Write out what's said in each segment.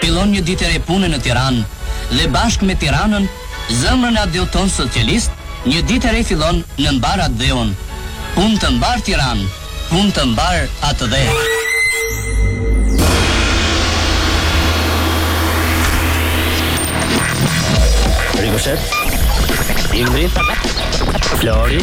Fillon një ditë e re pune në Tiranë dhe bashkë me Tiranën, zemrën e atdheut tonë socialist, një ditë e re fillon në mbarë atdheun. Punë të mbarë Tiranë, punë të mbarë atdhe. Ricochet, Ingrid, Flori.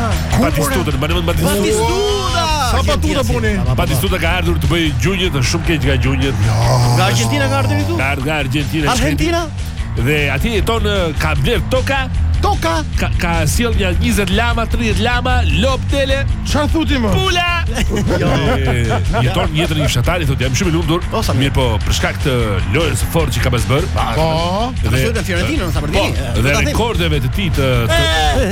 Batistuta, bëni më Batistuta. Batistuta. Sa batuta boni? Batistuta ka ardhur të bëjë gjunjët, është shumë keq nga gjunjët. Jo. Nga Argentina ka ardhur këtu? Ka ardhur nga Argentina. Argentina? Dhe aty jeton ka bler toka. Toka ka ka sjell një 20 lama, 30 lama, lopë dele. Çfarë thotë më? Pula. Jo. Jeton jetën e një fshatari thotë jam shumë i lumtur. Po, Mirëpo, për shkak të lojës së fortë që ka pas bër. Po. Dhe Fiorentina sa për dini. Po, dhe rekordeve të tij të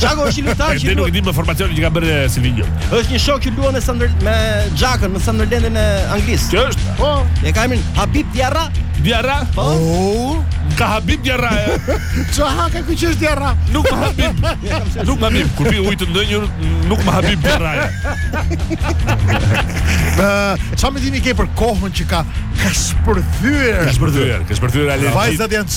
Çako është një lojtar që nuk e di në formacionin që ka bërë eh, Silvinho. Është një shok që luan me Sander me Xhakën në Sunderlandin e Anglisë. Që është? Po, e ka emrin Habib Diarra. Diarra? Po. Oh. Ka Habib Diarra. Eh. Ço ha ka ky që është Diarra? Nuk ma Habib. Nuk ma Habib, kur pi ujë të ndonjë nuk ma Habib Diarra. Çfarë mendimi ke për kohën që ka ka shpërthyer? Ka shpërthyer, ka shpërthyer alergji. Vajzat janë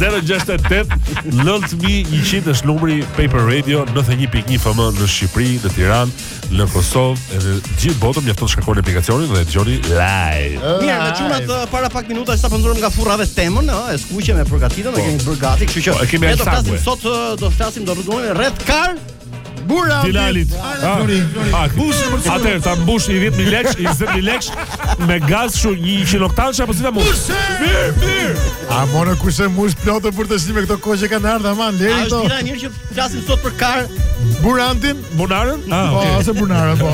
068 9100 është numri Paper Radio 91.1 FM në Shqipëri, në Tiranë, në Kosovë, edhe gjithë botën mjafton të shkarkoni aplikacionin dhe dëgjoni live. Mirë, na çuna të para pak minuta sapo nxorëm nga furra dhe temën, ë, e skuqem e përgatitëm, e kemi bërë gati, kështu që Po, e kemi ne do flasim alsague. sot, ë, do flasim, do rrugojmë rreth kar Bura Bilalit. Ah, ah, Atëherë ta mbush i 10000 lekë, i 20000 lekë me gaz shu 100 oktanë apo si ta mbush? Mirë, mirë. A mora kush e mbush plot për të shime këto kohë që kanë ardhur aman deri këtu. Është dita mirë që flasim sot për kar Burantin, Bunarën? Ah, po, okay. ose Bunarën, po.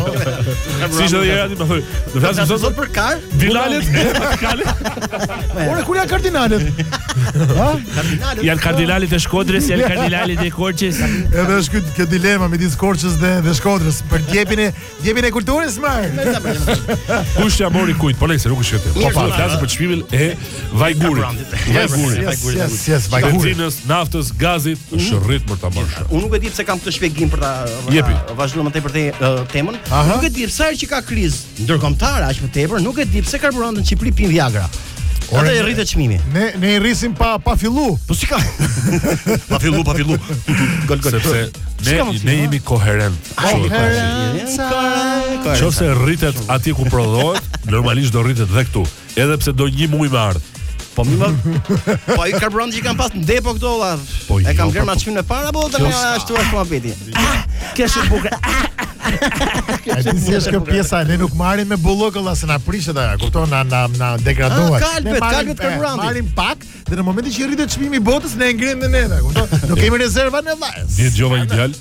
si ishte edhe aty, më thoj. Do flasim sot për kar Bilalit. Ora kur janë karnavalet? Karnavalet. Janë karnavalet e Shkodrës, janë karnavalet e Korçës. Edhe është kjo, kjo dilema midis Korçës dhe dhe Shkodrës për djepin e djepin e kulturës më. Kush ja mori kujt? Po nëse nuk është këtë. Po Mirë, pa, zona, flasim ja. për çmimin e vajgurit. Karburantit. Vajgurit. Yes, yes, yes, yes, vajgurit. Benzinës, naftës, gazit, është rrit për ta marrë. shë. Unë nuk e di pse kam këtë shpjegim për ta Jepi. ta vazhduar më tej për te, ë, temën. Aha. Nuk e di pse herë që ka krizë Ndërkombëtare aq më tepër, nuk e di pse karburantet në Shqipri pin Viagra. Ora e rritet çmimi. Ne ne i rrisim pa pa fillu. Po si ka? pa fillu, pa fillu. Gol gol. Sepse ne ne jemi koherent. Koherent. Nëse rritet atje ku prodhohet, normalisht do rritet edhe këtu. Edhe pse do një muaj me ardh. Po më thon, po ai karburanti që kanë pas në depo këto valla. Po, e kanë jo, bërë çmimin e parë apo tani ashtu është muhabeti. Kesh e bukur. A ti si është kjo pjesa, ne nuk marrim me bullok olla se na prishet ajo, kupton, na na na degradohet. Ah, ne marrim karburanti. Marrim pak dhe në momentin që rritet çmimi i botës ne e ngremë ne, kupton? Nuk kemi rezerva në vllajës. Dhe djova ideal.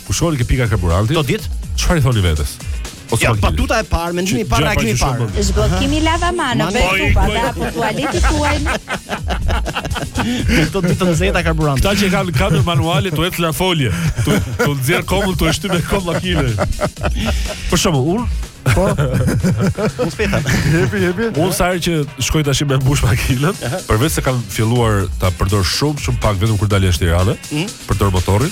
Kur shkoni ke pika karburanti? Çdo ditë. Çfarë i thoni vetes? Ose ja, batuta e parë, mendimi i parë reagimi i parë. Zhbllokim lavamani, vetë tupa dhe apo tualetit tuaj. Do të të nxehta karburant. Kta që kanë kamje manuale tu ecë la folje. Tu tu nxjerr komën tu e shty me kom makinën. Për shembull, unë Po. Unë speta. Jepi, jepi. Unë sa herë që shkoj tash me bush makinën, përveç se kam filluar ta përdor shumë, shumë pak vetëm kur dal jashtë Tiranës, mm? përdor motorin.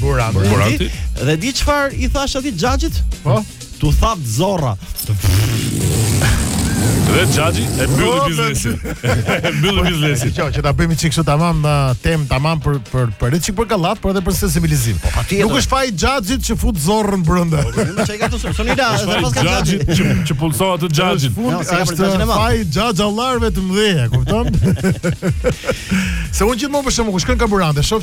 Burati. Burati. Dhe di çfarë i thash atij xhaxhit? Po. Tu thap zorra. Dhe xhaxhi e mbylli biznesin. E mbylli po, biznesin. Jo, që ta bëjmë çik kështu tamam në temë tamam për për për çik për gallatë, por edhe për sensibilizim. Po, Nuk është faji i xhaxhit që fut zorrën brenda. Po, më çaj gatë sonë ida, sepse ka xhaxhi që që pulso atë xhaxhin. Jo, është faji i xhaxhallarëve të mëdhenj, kupton? Se unë gjithmonë për shembull, kur shkon karburante, shoh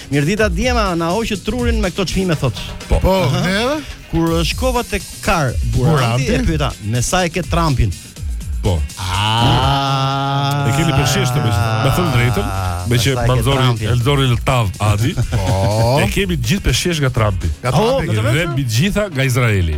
Mirëdita djema na hoqët trurin me këto çmime thot. Po, po neve kur shkova tek karburanti e pyeta me sa e ke Trumpin. Po. Ah. E keni peshqesh me ah. me thënë drejtën, meqë ma nxori Eldori llafin Adi. Po. E kemi të gjithë peshqesh nga Trumpi. Nga Trumpi. Dhe mbi të gjitha nga Izraeli.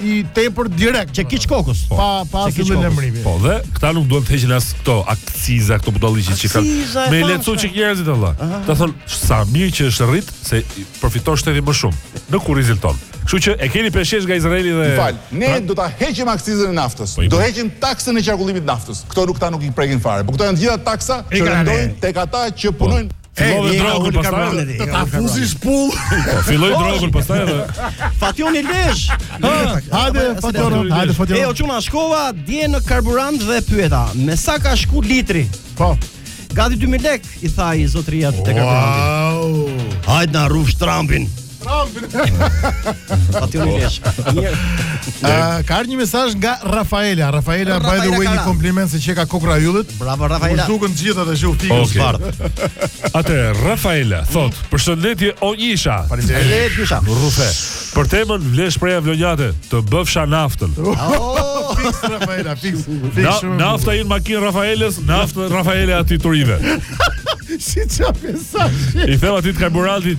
i tepër direkt. Çekiç kokës. Po. Pa pa asnjë lloj lajmërimi. Po, dhe këta nuk duan të heqin as këto akciza, këto budalliqe që kanë. Me lehtësu njerëzit Allah. Do thonë sa mirë që është rrit se përfiton shteti më shumë në kurrizin tonë. Kështu që e keni peshqesh nga Izraeli dhe Fal, ne pra... do ta heqim akcizën e naftës. Po, do heqim taksën e qarkullimit të naftës. Këto nuk ta nuk i prekin fare. Po këto janë të gjitha taksa që rëndojnë tek ata që po. punojnë Fillove drogun pastaj. Të ta fusish pull. Po, filloi drogun pastaj edhe. Fatjoni Lezhë. Hajde, Fatjon, hajde Fatjon. E o çuna shkova dje në karburant dhe pyeta, me sa ka shku litri? Po. Gati 2000 lek, i tha i zotërisë të karburantit. Wow. Hajde na rrofsh Trampi. Trumpin. Atë unë kesh. Mirë. Ah, ka ardhur një mesazh nga Rafaela. Rafaela, by the Rafaela way, një Kara. kompliment se qenka kokrra e yllit. Bravo Më Rafaela. zhdukën gjithë atë që u fikën, Okej. zbardh. Atë Rafaela thot, përshëndetje Oisha. Faleminderit Oisha. Rrufe. Për temën vlen shprehja vlonjate, të bëfsha naftën. Oh, Fiks Rafaela, fiks. Na, Fiks shumë. nafta i në makinë Rafaelës, naftë Rafaele aty turinjve. si çfarë mesazh. I them atij të karburantit,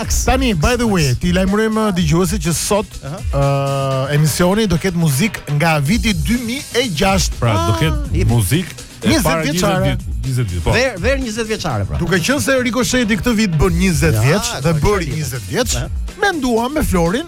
Max. Tani, by the way, t'i lajmërojmë uh, dëgjuesit që sot ë uh -huh. uh, emisioni do ketë muzikë nga viti 2006. Pra, do ketë ah, muzikë 20 vjeçare. 20 vjet. Po. Ver ver 20 vjeçare pra. Duke qenë se Rikosheti këtë vit bën 20 ja, vjeç dhe bëri 20 vjeç, menduam me Florin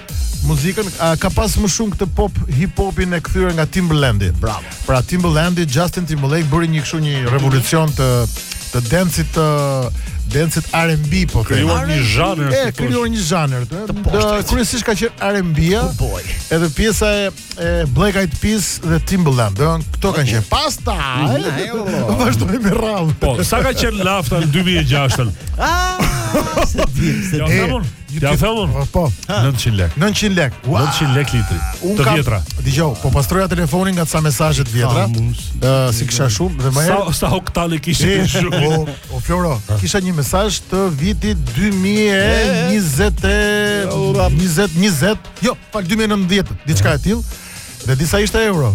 muzikën a, ka pas më shumë këtë pop hip hopin e kthyer nga Timbalandi. Bravo. Pra Timbalandi Justin Timberlake bëri një kështu një revolucion të të dancit të dancit R&B po thënë. Krijuar një zhanër. E krijuar një zhanër, të poshtë. Kryesisht ka qenë R&B-a. Po, edhe pjesa e, e Black Eyed Peas dhe Timbaland, dhe këto kanë qenë. Pastaj. Mhm. Vazhdoi me rradhë. Po, sa ka qenë nafta në 2006-ën? Ah, s'e di, s'e di. Ta them unë. Po, 900 lek. 900 lek. Ua, 900 lek litri. Unë Të kam, vjetra. Dëgjo, po pastroja telefonin nga ca mesazhe të vjetra. Ah, mos. Ë, se kisha shumë dhe më Sa herë sa oktanë kishte E, ti shumë. o, o Floro, kisha një mesazh të vitit 2020 e- 20 20, jo, fal 2019, diçka e tillë. Dhe di sa ishte euro.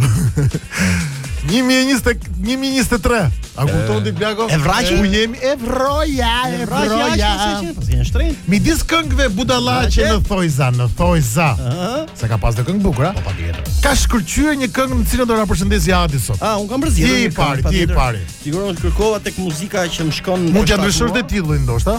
123. A kupton ti Blako? E vraqi ku jemi? E vroja, e vroja. Si në shtrenjtë. Midis këngëve budallaqe në thonjëza, në thonjëza. Se ka pas dhe këngë të bukura. Po patjetër. Ka shkëlqyer një këngë me të cilën do na përshëndesi Adi sot. Ah, un kam përzgjedhur. Ti i pari, ti i pari. Sigurisht kërkova tek muzika që më shkon. Mund t'ia ndryshosh dhe titullin ndoshta?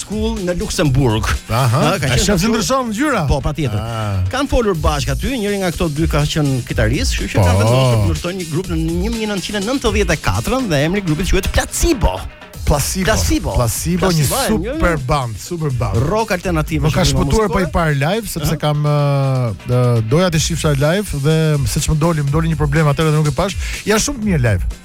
School në Luksemburg. Aha, kanë qenë shumë ndryshon ngjyra. Po, patjetër. Ah. Kan folur bashkë aty, njëri nga këto dy ka qenë kitarist, kështu që kanë po. vendosur të ndërtojnë një grup në 1994 dhe emri i grupit quhet Placebo. Placebo. Placebo. Placebo, një super band, super band. Rock alternativ. Më ka shpëtuar pa i parë live sepse kam doja t'i shifsha live dhe seç më doli, më doli një problem atëherë dhe nuk e pash. Janë shumë të mirë live.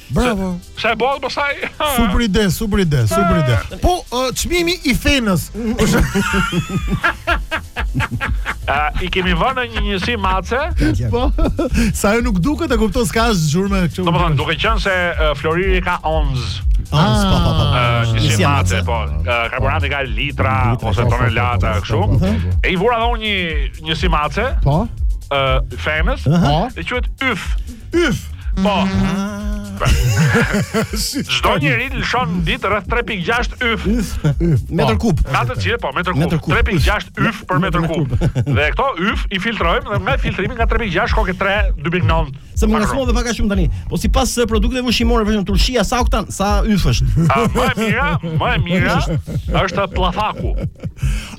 Bravo. Sa e bota pastaj. Super ide, super ide, super ide. Po çmimi i fenës. A i kemi vënë një njësi matëse? Po. Se ajo nuk duket, e kupton s'ka as gjurmë këtu. Domethënë duke qenë se floriri ka ons. Ons, po po po. Njësi matëse, po. Karburanti ka litra ose tonelata kështu. E i vura dhe unë një njësi matëse? Po. Fenës? Po. E quhet yf. Yf. Po. Çdo njeri lëshon në ditë rreth 3.6 yf. Yf. Metër kub. Natë cilë po metër kub. 3.6 yf për metër kub. Dhe këto yf i filtrojmë dhe nga filtrimi nga 3.6 shkon ke 3 2.9. Se më ngacmo dhe pak a shumë tani. Po sipas eh, produkteve ushqimore vetëm turshia sa oktan, sa yf është. A më e mira, më e mira është pllaqia.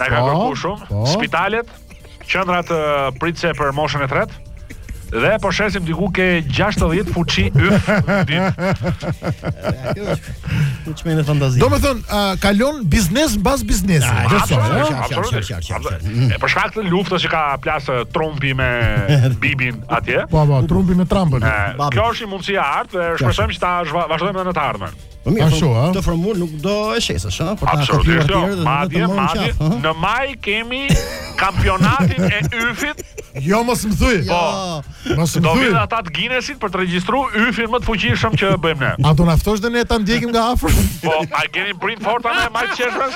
Na kanë, po, kërkuar shumë. Po. Spitalet, qendrat pritëse për moshën e tretë. Dhe po shesim diku ke 60 fuçi yf në ditë. Kush më në fantazi. Domethënë, uh, kalon biznes mbas biznesi. Ah, domethënë. E për shkak të luftës që ka plas Trumpi me Bibin atje. Po, po, Trumpi me Trumpin. Kjo është një mundësi e artë dhe shpresojmë që ta vazhdojmë edhe në të ardhmen. Po mirë, Ashtu, po, atë formulë nuk do e shesësh, ha? Po ta Absolutisht kopjuar jo. të tjerë dhe do të Madje, marrën madje, qafë, ha? në maj kemi kampionatin e yfit, Jo mos më thuj. po. Mos më Do thuj. vijnë ata të Guinnessit për të regjistru yfin më të fuqishëm që bëjmë ne. A do na ftosh dhe ne ta ndjekim nga afër? Po, a keni brinjë të forta me majt të qeshmen?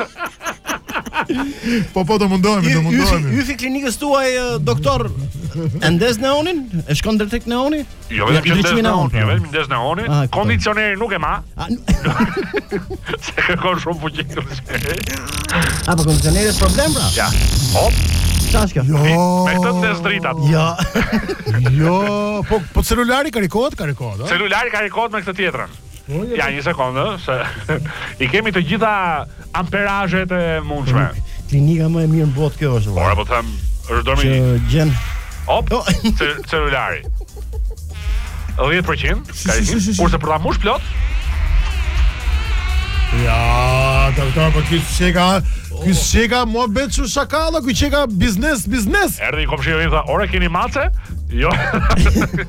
Po po do mundohemi, do Yfi, mundohemi. yfi i klinikës tuaj eh, doktor e ndez neonin? E shkon drejt tek neoni? Jo vetëm që ndez neonin, jo vetëm ndez neonin, ah, kondicioneri nuk e ma. Ah, Se kërkon shumë fuqi kondicioneri. A po kondicioneri është problem pra? Ja. Hop. Çfarë është kjo? Jo. Me këtë ndez dritat. Jo. Jo, po po celulari karikohet, karikohet, a? Celulari karikohet me këtë tjetrën. Ja, një sekundë, se i kemi të gjitha amperazhet e mundshme. Klinika më e mirë në botë kjo është. Ore po them, është dormi. Që gjen. Op, oh. celulari. 10% karikim, kurse për ta mbush plot. Ja, doktor, po ti shega, ti oh. shega më bëj çu shakalla, ku shega biznes, biznes. Erdhi komshiu i tha, "Ore keni mace?" Jo.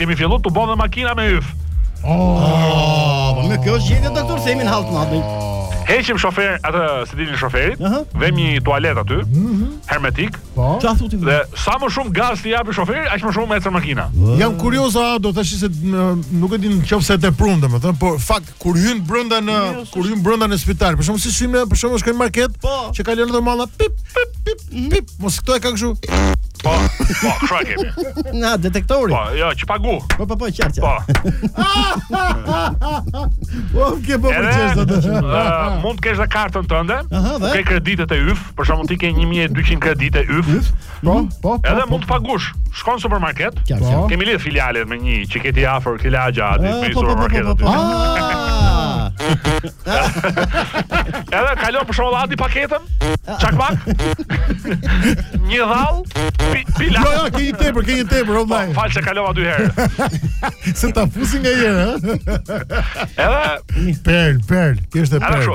Kemi fillu të bëjmë dhe makina me yf. Oh, po me kjo është gjendja doktor se kemi hall të madh. Heqim shofer atë sedilin e shoferit, uh -huh. vëmë një tualet aty, uh mhm. -huh. hermetik. Po. Ça thotë? Dhe sa më shumë gaz t'i japë shoferi, aq më shumë ecën makina. Uh -huh. Jam kurioz Adi, të thashë se nuk e din nëse të pruna domethënë, por fakt kur hyn brenda në jo, kur hyn brenda në spital, për shembull si për shembull është në market, po. që kalon normal pip pip pip mhm. pip, mos kjo e ka kështu. Po, po, krakë. Na detektori. Po, jo, që paguan. Po, po, po, qartë. Po. Po, ke po për qesh domethënë. Mund të kesh dhe kartën tënde. Aha, dhe. Ke kreditet e yf, për shembull ti ke 1200 kredite yf. Po, mhm. po, po. Edhe po, mund të po. paguash. Shkon në supermarket. Po. Kemi lidh filialet me një që ke ti afër këtu te lagjja aty në supermarket aty. Ah! Edhe kalon për shembull Adi paketën. Çakmak. Një dhallë. Pila. Jo, jo, ke një tepër, ke një tepër, oh my. Më fal se kalova dy herë. Se ta fusin nganjëherë, ha? Edhe perl, perl, ti është perl.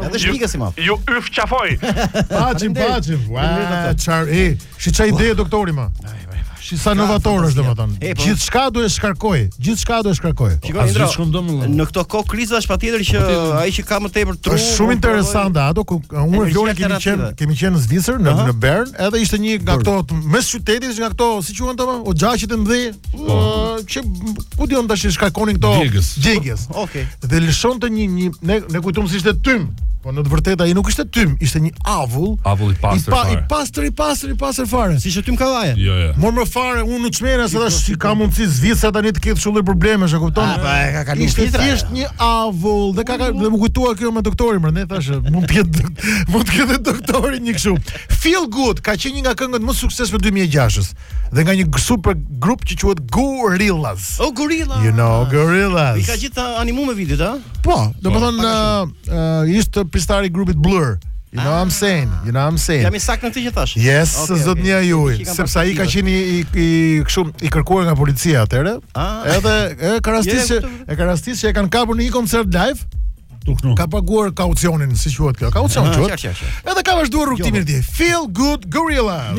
Edhe shpikësi i madh. Ju përqafoj. Paçim, paçim. Çar, e, shi çar ide doktori më. Si sa novator është domethënë. Po. Gjithçka do e shkarkoj, gjithçka do e shkarkoj. Asgjë s'kam dëm. Në këto kohë kriza është patjetër që ai që ka më tepër tru. Është shumë interesante a'o kur unë e Flori kemi qenë, kemi qenë në Zvicër, në në Bern, edhe ishte një nga këto mes qytetit, nga këto, si quhen ato, oxhaqet e mëdhenj. Po. Ë, që ku di unë tash i shkarkonin këto Djegës. djegës. Okej. Dhe lëshonte një një ne kujtuam se ishte tym. Po në të vërtetë ai nuk ishte tym, ishte një avull. Avull i pastër i, pa, i fare. pastër i pastër i pastër fare. Si ishte tym kallaje? Jo, jo. Mor më fare, unë u çmena se thashë si ka mundësi Zvicra tani të ketë kshu lloj problemesh, e kupton? A, po, e ka kalu Ishte filtra, thjesht një avull dhe ka ka dhe më kujtua kjo me doktorin, prandaj thashë, mund të jetë mund të ketë doktori një kështu. Feel Good ka qenë një nga këngët më të suksesshme të 2006-s. dhe nga një super grup që quhet Gorillaz. Oh, Gorillaz. You know Gorillaz. I ka gjithë animu me videot, a? Po, domethënë po, uh, uh, është pjestar i grupit Blur. You know what I'm ah. saying? You know what I'm saying? Jam i saktë në këtë që thash. Yes, okay, okay. Zotnia juj. Sepse ai ka qenë i i kështu i kërkuar nga policia atëherë. Ah. Edhe e ka rastis që e ka rastis që e kanë kapur në një koncert live. Tuknu. Ka paguar kaucionin, si quhet kjo? Kaucion ah, quhet. Edhe ka vazhduar rrugtimin e tij. Feel good Gorillaz.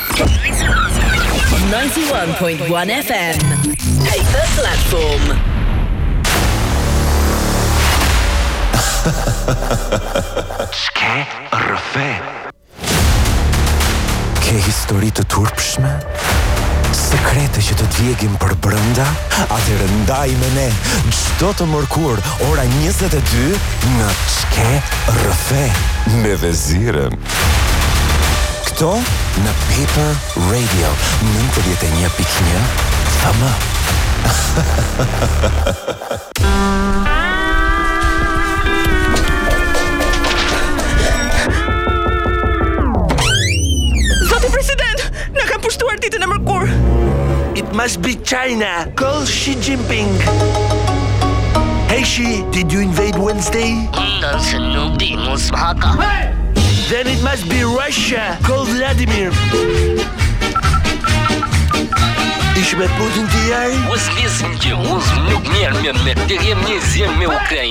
91.1 FM Paper Platform Çke rrëfe Ke histori të turpshme? Sekrete që të djegin për brënda? Atëherë ndaj me ne Çdo të mërkur Ora 22 Në Çke rrëfe Me Veziren Këtu në Paper Radio 91.1 FM. Zoti president! Na kanë pushtuar ditën e mërkurë. It must be China. Call Xi Jinping. Hey Xi, did you invade Wednesday? Ndan se nuk di mos më haka. Then it must be Russia. Call Vladimir. Ish me Putin ti jari? Mos lezim që unë nuk njerë me me të gjem një zirë me Ukrajnë.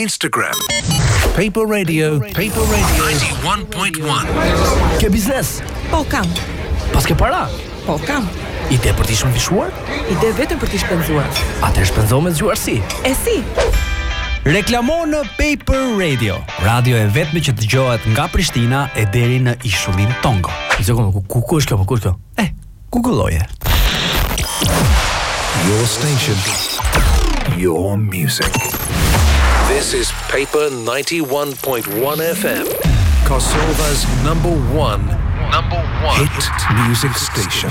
Instagram Paper Radio Paper Radio 91.1 Ke biznes? Po kam Paske para? Po kam Ide për t'i shumëfishuar? Ide vetëm për t'i shpenzuar Atër shpenzo me zgjuarsi. E si? Reklamo në Paper Radio Radio e vetme që dëgjohet nga Prishtina e deri në ishullin Tongo Zekon, ku, ku, ku është kjo, ku është kjo? Eh, Google-oje Your station your music. This is Paper 91.1 FM, Kosovo's number one, number one hit music station.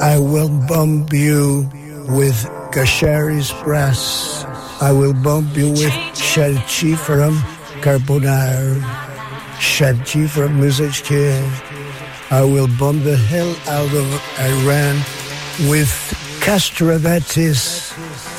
I will bomb you with Kashari's brass. I will bomb you with Shalchi from Carbonar, Shalchi from Muzachke. I will bomb the hell out of Iran with Castrovetes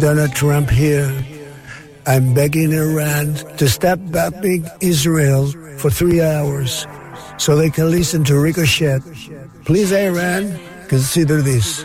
Donald Trump here. I'm begging Iran to stop bombing Israel for three hours so they can listen to Ricochet. Please, Iran, consider this.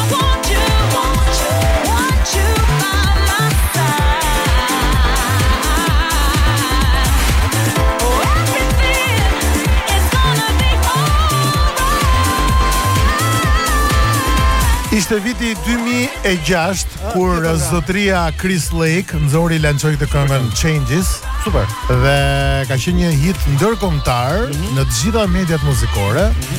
Ishte viti 2006 ah, kur zotëria Chris Lake nxori lançoi këtë këngën Changes. Super. Dhe ka qenë një hit ndërkombëtar mm -hmm. në të gjitha mediat muzikore. Mm -hmm.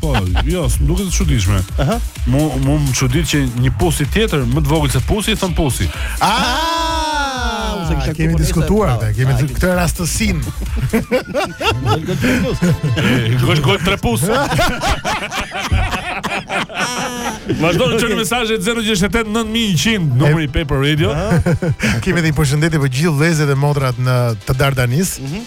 Po, jo, më duket e çuditshme. Aha. Mu mu më çudit që një pusi tjetër më të vogël se pusi i thotë pusi. Ah, unë s'e kisha kemi kuptuar diskutuar se- këtë, kemi Ah, këtë rastësinë. Gol gol tre pusi. Vazhdoni të çoni mesazhet 068 9100 numri i Paper Radio. Kemi edhe një përshëndetje për gjithë vëllezërit dhe motrat në të Dardanis.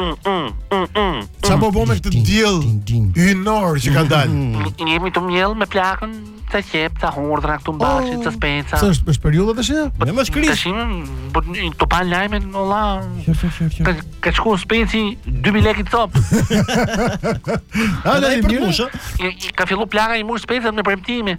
Qa po bojmë me këtë diell Hyjnor që ka dal Jemi tu mjell me plakën Ca qepë, ca hurdhra, të mbashi, oh. ca speca Se është, është periudha të shia? Po, me m'shkri Të shimë, po, ke pa lajme në la Të ka shku speci 2000 leki të top A, do i përmbushë Ka fillu plaka i mush speci me premtime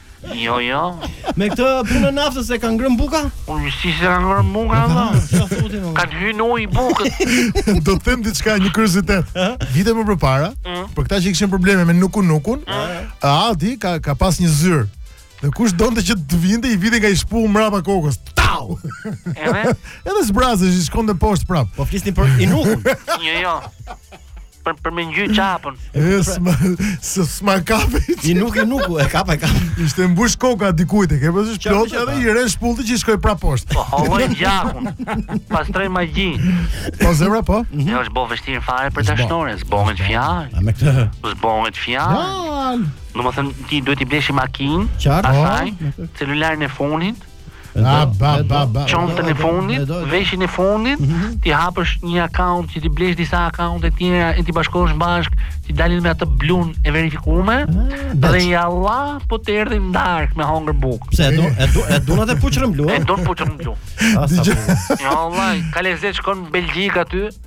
Jo, jo. Me këtë punë e naftës e kanë ngrënë buka? Po si s'e kanë ngrënë buka ato? Çfarë thotë më? Ka hyrë ujë bukës. Do të them diçka një kuriozitet. Vite më përpara, mm. për këta që kishin probleme me nuku nukun, mm. Adi ka ka pas një zyrë. Dhe kush donte që të vinte i vinte nga i shpullë mbrapa kokës. Tau. Edhe? Edhe zbrazej, i shkonte poshtë prap. Po flisni për inukun. Jo, jo. për për me ngjy çapën. E s'ma, s'ma kapi. Ti nuk i nuk e kapa e kapa. Ishte mbush koka dikujt e ke pas është plot edhe i re shpullë ti që i shkoi prapë poshtë. Po holloi gjakun. Pastroi magji. Po zemra po. Dhe është bo vështirë fare për dashnore, s'bohet fjalë. Me këtë. S'bohet fjalë. Do të thënë ti duhet t'i blesh makinë, asaj, celularin e fundit. A ba ba ba. Çantën e fundit, veshjen e fundit, mhm. t'i hapësh një account që t'i blesh disa accounte të tjera e t'i bashkosh bashk, t'i dalin me atë blun e verifikume. Ah, dhe jallah po të erdhi n'darkë me hongër buk. Pse e do e do e do atë puçrën blu? E do puçrën blu. Ah, jallah, ka lezet shkon në Belgjikë aty.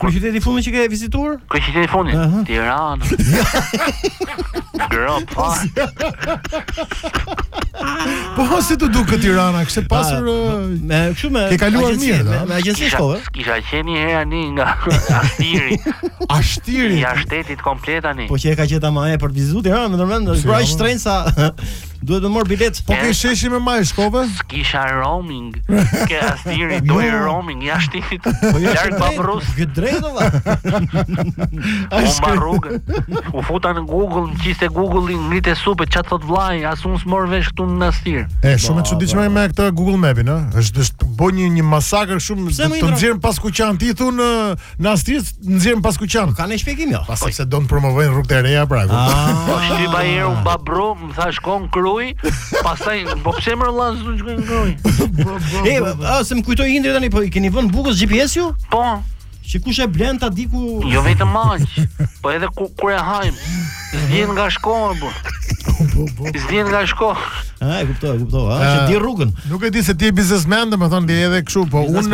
Kryeqyteti i fundit që ke vizituar? Kryeqyteti i fundit, uh-huh. Tirana. Grop. po si t'u duk Tirana, kështu pasur me kështu me Ke kaluar mirë, me, me agjenci shkove. Kisha qenë një herë tani nga Astiri. Astiri. Jashtë shtetit komplet tani. Po që e ka qenë tamaj për të vizituar Tiranën, më ndërmend, pra shtrenca. Duhet të marr bilet. Po ke sheshi me maj shkove? Kisha roaming. Ke Astiri do jo. roaming jashtë ti. Po ja çfarë Babrru? Ke drejtë valla. Ai shkon rrugën. U futa në Google, më qiste Google-i ngrite supet ça të thot vllai, as unë s'marr vesh këtu në Astir. E shumë e çuditshme me këtë Google Map-in, ë. Është është bën një një masakër shumë të nxjerr Paskuqan ti thon Në Astir s'nxjerrin Paskuqan. Ka një shpjegim jo? Pas sepse do të promovojnë rrugët e reja pra. Ah. Po shtypa i herë un Babrru, më tha shko n'Kruj, pastaj po pse mor vëlla s'do të shkoj në Kruj. E, a, se më kujtoi Indri tani, po i keni vënë bukës GPS ju? Po, Që kush e blen ta di ku... jo vetëm aq, po edhe ku kur e hajmë. E gjen nga shkoi buka. E gjen nga shkoi. A e kuptoj, e kuptoj. A që di rrugën. Nuk e di se ti je biznesmen, domethënë ti edhe kështu, po un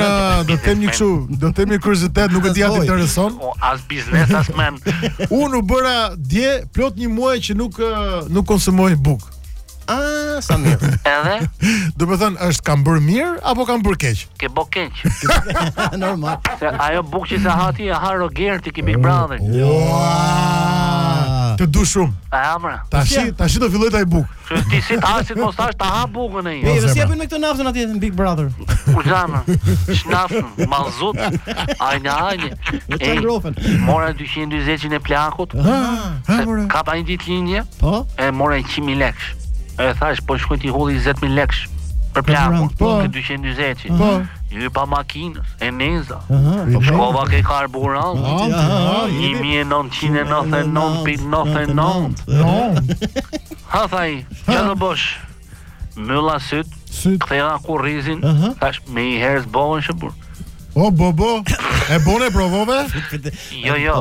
do të them një kështu, do të them një kuriozitet, nuk e di a të intereson. O as biznes as men. Un u bëra dje plot një muaj që nuk nuk konsumoj buk. Ah, sa mirë. Edhe? Domethënë është kam bërë mirë apo kam bërë keq? Ke bë keq. Normal. Se ajo bukë që s'e ha ti e ha Rogerti ke Big Brother. Të du shumë. A amra. Tash tash do filloj të ha buk. Që ti si ta hasit mos tash ta ha bukën e një. Po, po si ja bëjm me këtë naftën atje në Big Brother. Ku janë? Ç'naftën, mazut. Ai na ai. Ej, mora 220 e plakut. Ha, ha, mora. Ka pa një ditëlindje. Po? E mora 100.000 lekë. E thash, po shkoj t'i hedh 20.000 lekë. Për plakun, po, po. 220. Po. I hypa makinës, e ndeza. Aha, po shkova ke karburant. Po, 1999.99. Ha thaj, ja do bosh. Mylla syt, syt. ktheva kurrizin, uh-huh. thash me një herë s'bohen sherr. O, bo, bo, e bone provove? jo, jo,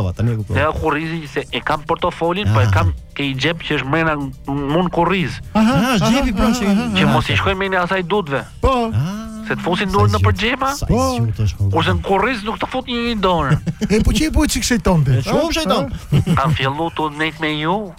ktheva kurrizin që se e kam portofolin, po e kam ke i xhep që është mrena mu n'kurriz. Aha, aha, aha, xhepi pra që, që mos i shkoj me një asaj dutve. Po. Ah. Se të fusin dorë në përgjema Po Kurse në kurriz nuk të fut njeri një dorë E po që i po e qikë shëjton të Shumë shëjton Kam fillu të nejt me ju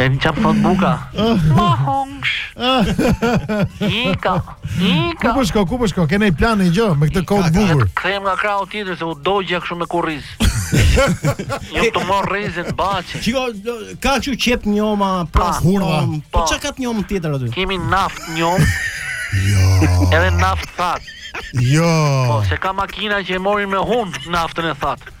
E më qafë thot buka Ma hongsh Ika Ika Ku përshko, po ku përshko, po kene i plan e gjë Me këtë kohë të bukur Këthejmë nga krahu tjetër se u dojgja këshu me kurriz Jëmë të morë rizin, baci Qiko, ka që qep njoma Pas të njom Po që ka të njom tjetër aty Kemi naft njom Jo Edhe naft that Jo Po, se ka makina që e morin me hun Naftën e that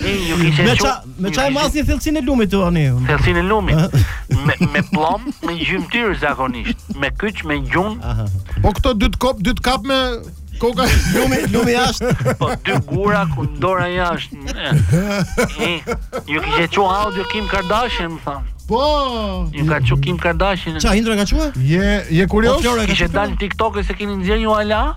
Me ça me ça e masni thellësin e lumit tani? Thellësin e lumit me me plom, me gjymtyr zakonisht, me kyç, me gjun. Po këto dy të kop, dy të kap me koka lumi lumi jashtë. Po dy gura ku dora jashtë. Ju kishe çu audio Kim Kardashian, më thon. Po. Ju ka çu Kim Kardashian. Ça hindra ka çu? Je je kurioz? Po, kishe dal TikTok se keni nxjerr ju ala?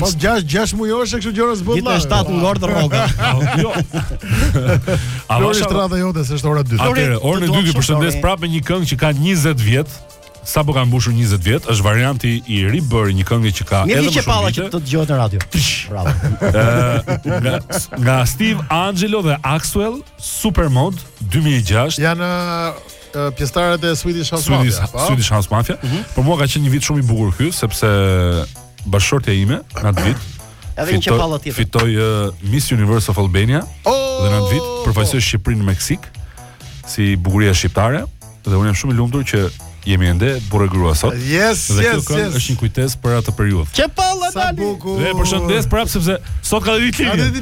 Po gjashtë gjashtë mujorëshe kështu gjëra s'bën Ditë e shtatë ngordh rroga. Jo. A Flori është radha jote se është ora 2. Atëherë, orën e dytë ju përshëndes prapë me një këngë që ka 20 vjet. Sa po ka mbushur 20 vjet, është varianti i ribërë i një kënge që ka edhe më shumë. Një qepalla që të dëgjohet në radio. Bravo. Nga, nga Steve Angello dhe Axwell, Supermod 2006. Janë pjesëtarët e Swedish House Swedish, Mafia. Po? Swedish House Mafia. Mm -hmm. Për mua ka qenë një vit shumë i bukur ky sepse bashkëshortja ime në atë vit Edhe një qepalla tjetër. Fitoi uh, Miss Universe of Albania oh! dhe në atë vit përfaqësoi oh! Shqipërinë në Meksik si bukuria shqiptare dhe unë jam shumë i lumtur që jemi ende burrë grua sot. Yes, dhe yes, kjo yes. është një kujtesë për atë periudhë. Qepalla dali. Dhe përshëndes prapë sepse sot ka ditë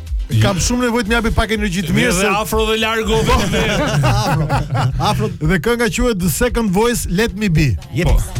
Kam shumë nevojë të më jepni pak energji të mirë se afro dhe largo vetëm. afro. Afro. Dhe kënga quhet The Second Voice Let Me Be. Yep. Po.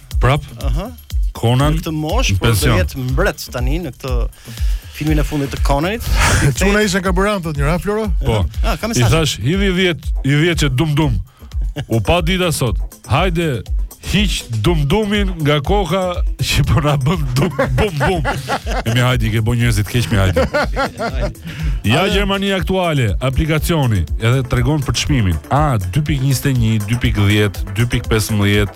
Prap? Aha. Conan. Në këtë mosh, por do jetë mbret tani në këtë filmin e fundit të Conanit. Çuna isha karburant thotë njëra Floro? Po. Ah, ka mesazh. I thash, hidhi 10, i 10 që dum dum. U pa dita sot. Hajde, hiq dum dumin nga koka që po na bën dum bum bum. E mi hajdi ke bën njerëzit keq mi hajdi. Ja Gjermania aktuale, aplikacioni edhe tregon për çmimin. A 2.21, 2.10, 2.15,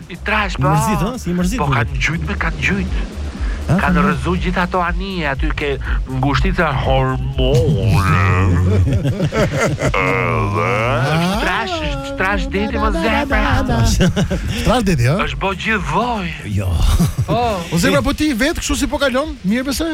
I trash po. Mërzit, ëh, si mërzit. Po kanë gjujt me kanë gjujt. Kanë po, rrezu gjithë ato anije aty ke ngushtica Hormuzit. Edhe është trash, është trash deti më zemra. Është trash deti, ëh. Është bë gjithë voj. Jo. Po, o zemra po ti vet kështu si po kalon? Mirë besoj.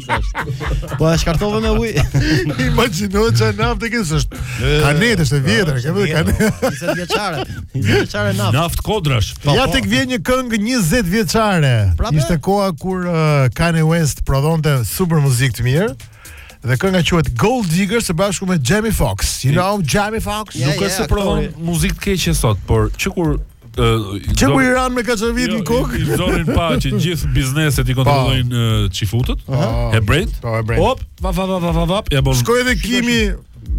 Po e shkartove me ujë. Imagjino që e naftë e kësë është. Ka netë, është e vjetër, ka vite, ka netë. 20 vjeqare, 20 vjeqare naftë. Naftë kodrash. Po, ja po. të vjen një këngë 20 vjeqare. Ishte koha kur uh, Kanye West prodhonte super muzikë të mirë. Dhe kënga quhet Gold Digger së bashku me Jamie Foxx. You know Jamie Foxx? Yeah, Nuk është yeah, se prodhon muzikë të keqe sot, por që kur Që kur i ran me kaçavidë jo, në kokë? I zoti pa që gjithë bizneset i kontrollojnë çifutët, hebrejt. Po, hebrejt. Hop, va va va va va, ja bon. Shkoi edhe Kimi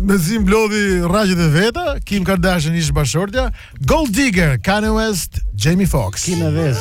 me zi mblodhi rraqet e veta, Kim Kardashian ish bashkëshortja, Gold Digger, Kanye West, Jamie Foxx. Kim West.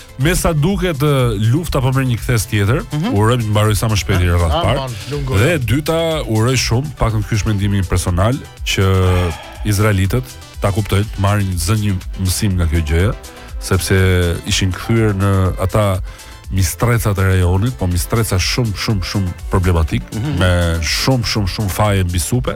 Me sa duket ë, lufta po merr një kthesë tjetër. Mhm. Urojmë të mbarojë sa më shpejt në radhë të parë. Aman, lungo, Dhe e ja. dyta, uroj shumë, paktën ky është mendimi im personal që izraelitët ta kuptojnë, të marrin vërtet një mësim nga kjo gjëja, sepse ishin kthyer në ata mistrecat e rajonit, po mistreca shumë shumë shumë problematik, Mhm. me shumë shumë shumë faje mbi supe.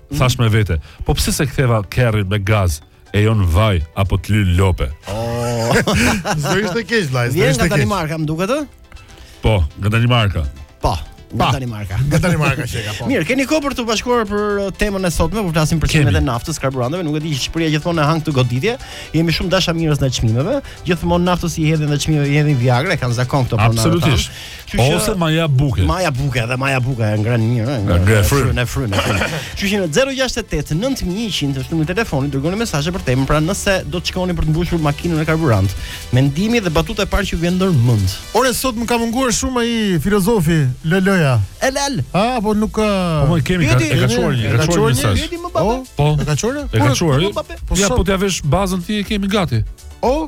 Mm. Thashë me vete, po pse s'e ktheva kerrin me gaz e jo në vaj apo tëlyn lope. Oh. S'do ishte keq, vlla, s'do ishte keq. Vjen nga Danimarka, më duket, ë? Po, nga Danimarka. Po, nga Danimarka. Nga Danimarka që e ka po. Mirë, keni kohë për t'u bashkuar për uh, temën e sotme, po flasim për çmimet e naftës, karburanteve, nuk e di Shqipëria gjithmonë e ha një goditje. Jemi shumë dashamirës ndaj çmimeve, gjithmonë naftës i hedhin dhe çmimeve i hedhin Viagra, kanë zakon këto punë. Absolutisht. Ose maja buke. Maja buke dhe maja e bukës e ngre mirë, e ngre, e fryn, e fryn. Që që në 068 9100 është numri i telefonit, dërgoni mesazhe për temën, pra nëse do të shkoni për të mbushur makinën me karburant. Mendimi dhe batuta e parë që vjen ndër mend. Ore sot më ka munguar shumë ai filozofi Loloja. Elal. A po nuk ka Po më kemi ka, e ka çuar një, ka çuar një mesazh. Po, po. E ka çuar? E ka çuar. Po ja po t'ia vësh bazën ti e kemi gati. O,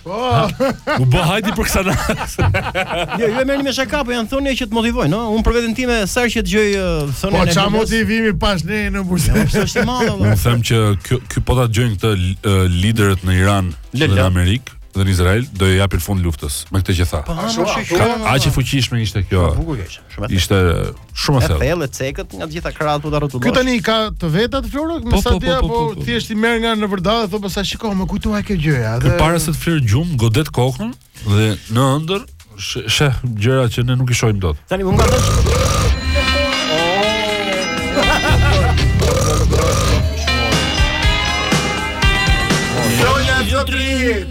Oh. U bë hajdi për kësaj Jo, ju e merrni me shaka, po janë thënie që të motivojnë, ëh. Unë për veten time sa që dëgjoj thënie Po ça motivimi pas rënë bursa. Po është i madh. Unë them që ky ky po ta dëgjojnë këtë liderët në Iran dhe në Amerikë dhe në Izrael do i japin fund luftës me këtë që tha. Po, aq e fuqishme ishte kjo. Ishte Shumë e thellë, e cekët nga gjitha krahët po ta rrotullosh. Ky tani ka të vetat Flori, po, me sa po, di unë po, po, po, po thjesht i merr nga në vërdallë, thotë pastaj shiko, më kujtua kjo gjëja. Dhe... Para se të flerë gjumë, godet kokën dhe në ëndër sheh gjëra që ne nuk i shohim dot. Tani mund ta thosh.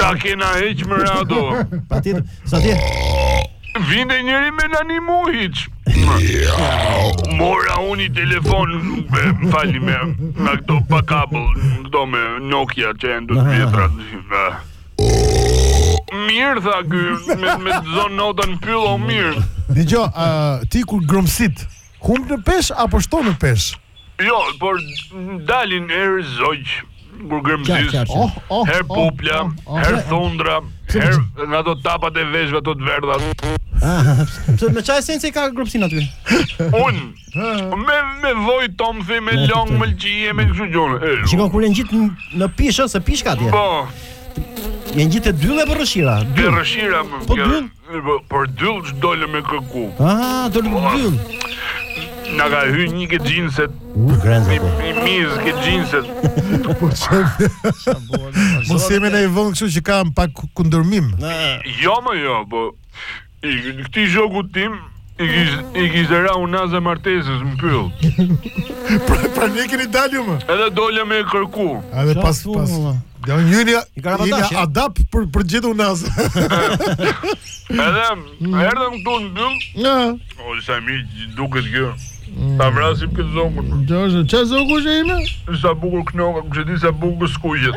Ça kena heq Patjetër Sa tjetër Vinte njëri me nani m'u hiq Mora unë një telefon më fali me Nga këto pa kabel Këto me Nokia që janë të vjetra Mirë tha ky Me, me zonë nata në pyll o mirë Dhe gjo, uh, ti kur gromësit Humb në peshë apo shton në peshë Jo, por dalin herë zogj, kur gromësis, Qartë, qartë. Oh, oh, herë oh, pupla, oh, oh, herë oh. thundra, Pse herë pëlqen? nga ato tapat e veshëve ato të verdha. Pse me çaj sensi ka grupsin aty? Unë me me voj tomthi, me lëng mëlçie, me kështu gjone. E, Shiko kur janë gjithë në- në pishë, se pisha ka atje. Po, Janë gjithë të dyllë apo rrëshira? Dyllë. rrëshira më. Po dyllë. Për dyll dole me kërku Aha, të lukë dyll Na ka hy një ke xhinset Një grenza po Një mizë ke xhinset Po që Mos jemi në një vend kështu që kam pak kundërmim Jo më jo, po I këtij shokut tim I kish, i kish ra unaza e martesës në pyll. Pra, pra ne keni dalë më. Edhe dolëm me e kërku. Edhe Ça pas thu, pas. valla? Ja unë jeni I ka rabatashë, jeni ja. adapt për për gjetë unazë. Edhe erdhëm këtu në pyll. Ja. O, sa mirë duket kjo. Ta vrasim këtë zogun. Gjozë, çfarë zogu është ai more? Sa bukur knoka, kush e di sa bukur skuqet.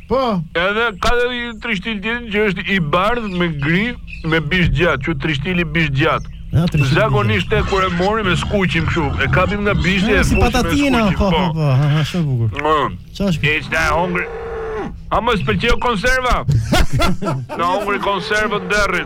Po. Edhe ka dhe një trishtil tjetër që është i bardhë me gri me bisht të gjatë, që trishtili bishtgjatë. Ja, trishtil Zakonisht kur e marrim e skuqim kështu, e kapim nga bishti e fusim. Patatina, po, po, po, ha, shumë bukur. Mm. Çfarë është? Është e hungry. A më pëlqeu konserva? Na hëngri konservën derri.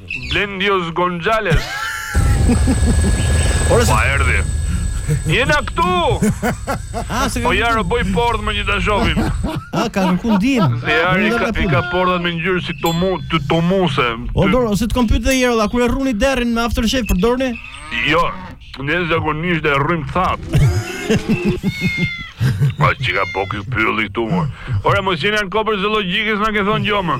Blendi os Gonzales Ore sa erdhi. Jena këtu. Ah, se Po ia bëj pordh më një ta shohim. Ah, ka kërku ndihmë. Se ja i ka, i ka pordhat me ngjyrë si tomu, të tomuse. O bro, ose të kompyt dhe jera, kur e rruni derrin me aftershave përdorni? Jo, ne zakonisht e rrujmë thatë. Po çka po ky pylli këtu. Ore mos jeni në kopsht zoologjik e s'na ke thon gjo më.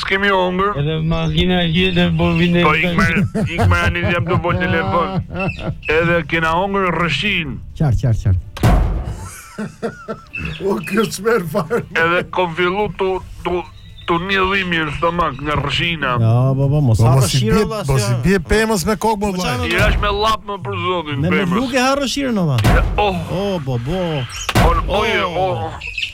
S'kemi ongër. Edhe makina e gjithë dhe po vinte. Po ik mer, ik mer ani jam tu fol telefon. Edhe kena ongër rrëshinë. Çar, çar, çar. O kjo çmer fare. Edhe kom fillu tu tu tu një dhimi në stomak nga rrëshina. Ja, po po, mos ha rrëshinë valla. Po s'i bie pemës me kokë më valla. Ti jesh me llapë më për zotin pemës. Me nuk e ha rrëshinën valla. Oh, oh, po po. Oh, oh, oh.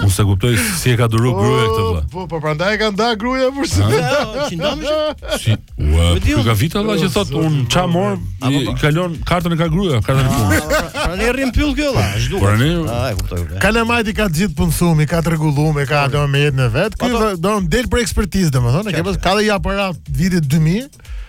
Unë s'e kuptoj si e ka duru oh, gruja këtë vëlla. Po, po prandaj e ka nda gruja pra. Si? Janë ndarë që? Si. Ua, po ka vita vëlla që thot unë ça mor, i kalon kartën e ka gruja, kartën e ah, punës. Pra, pra, pra ne rrimë pyll kjo vëlla, zhdu. Por ne. A e kuptoj. Kalamajt i ka gjithë t'punësum, i ka t'rregullum, e ka ato me jetë në vete. Ky do dalë për ekspertizë domethënë, ka pas ka dhe para vitit 2000.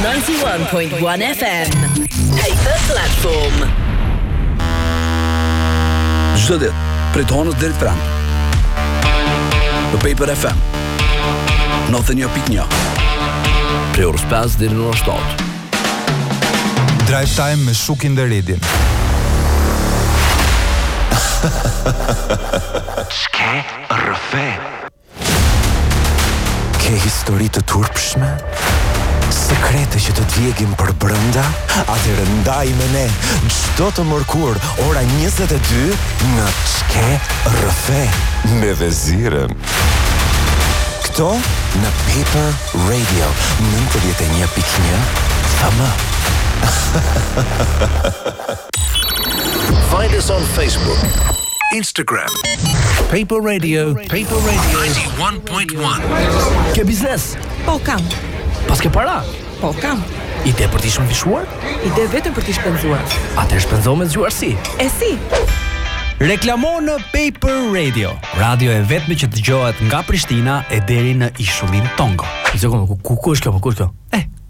91.1 FM ditë. Paper FM Çdo ditë prej të hënës deri të premten. Në Paper FM. Nëntëdhjetë e një pikë një. Prej orës 5 deri në orën 7. Drive time me Shukin dhe Redin. Çke, rrëfe? Ke histori të turpshme? Sekrete që të djegin përbrenda? Atëherë ndaj me ne, çdo të mërkurë, ora 22, në qke rëfe, me dhe ziren. Këtu në Paper Radio, 91.1, FM. Find us on Facebook. Instagram Paper Radio Paper Radio 91.1 Ke biznes? Po kam Paske para? Po kam Ide për t'i shumëfishuar? Ide vetëm për t'i shpenzuar Atëherë shpenzo me zgjuarsi? E si? Reklamo në Paper Radio Radio e vetme që dëgjohet nga Prishtina e deri në ishullin Tongo S'e kuptoj, ku, ku, ku është kjo, ku është kjo? Eh,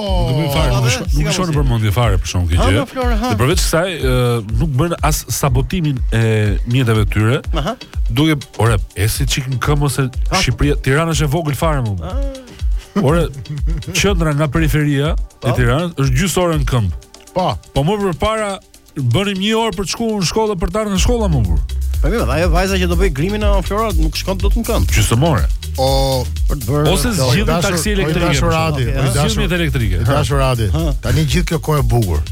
Nuk e bëj fare, nuk e shkon- nuk e shkon nëpër mendje fare për shkak të Ha, ma, Flora, ha. Dhe përveç kësaj, ë, nuk bën as sabotimin e mjeteve të tyre. Aha. Duke, ore, ec i çik në këmbë se Shqipëria, Tirana është e vogël fare më. Ore, qendra nga periferia e Tiranës është gjysmë ore në këmbë. Po. Po më përpara Bënim një orë për të shkuar në shkollë për të ardhur nga shkolla mo burrë. Po mirë, ajo vajza që do bëj grimin në Flora nuk shkon dot në këmbë. Që së more. O për të bërë ose zgjidhni taksi elektrike. O i dashur Adi, taksi elektrike. I dashur Adi. Tani gjithë kjo kohë e bukur.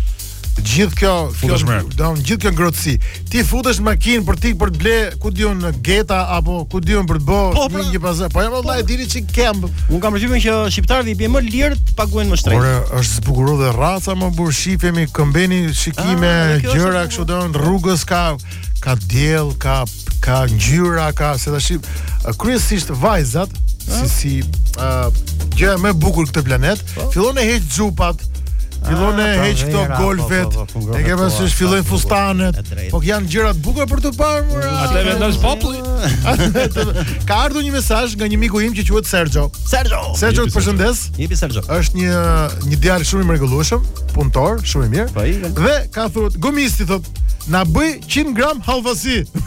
Gjithë kjo, kjo, do gjithë kjo ngrohtësi. Ti futesh në makinë për të ik për të blerë ku di unë geta apo ku di unë për të bërë po, pra, një pazar. Po ja po, vallai po. dilni çik këmb. Unë kam përshtypjen që shqiptarët i bën mirë të paguajnë më shtrejt. Ore është zbukuruar dhe raca mo burrë shifemi këmbeni shikime ah, gjëra kështu do në rrugës ka ka diell, ka ka ngjyra, ka se tash kryesisht vajzat si ah. si uh, gjëja më e bukur këtë planet Po. Fillon e heq xhupat, fillon e ah, heq këto po, golfet. Po, e ke pasur fillojnë fustanet. Po janë gjëra të bukura për të parë. Atë vendos populli. Ka ardhur një mesazh nga një miku im që quhet Sergio. Sergio. Sergio, të përshëndes. Jepi Sergio. Është një një djalë shumë i mrekullueshëm, punëtor, shumë i mirë. Dhe ka thotë, gomisti thotë, na bëj 100 gram hallvasi.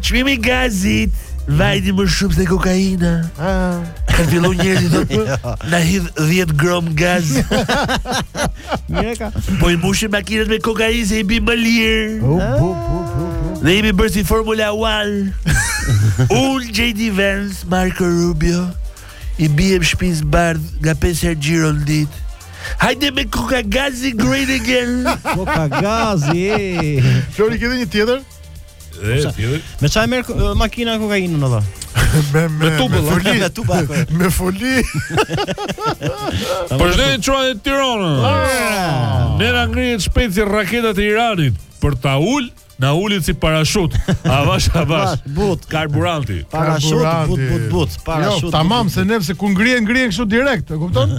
Çmimi i gazit vajti më shumë se kokaina. Ah. Ka filluar njerëzit do të jo. na hidh 10 gram gaz. Mirë ka. Po i mbushim makinat me kokainë se i bim më lirë. Po po po po. Ne jemi bërë si Formula 1. Unë JD Vance, Marco Rubio, i biem Shtëpisë Bardhë nga 5 herë giro në ditë. Hajde me koka gazi great again. Koka gazi. Flori, ke ti një tjetër? Me ça e merr makina kokainën në dha. Me me tub, me me tub. Me foli. Për dhe çuan e Tirana. Ah. Ne na ngrihet shpejt si raketat e Iranit për ta ul na ulet si parashut. Avash avash. But karburanti. Parashut but but but. Jo, parashut. Jo, tamam se ne pse kur ngrihen ngrihen kështu direkt, e kupton?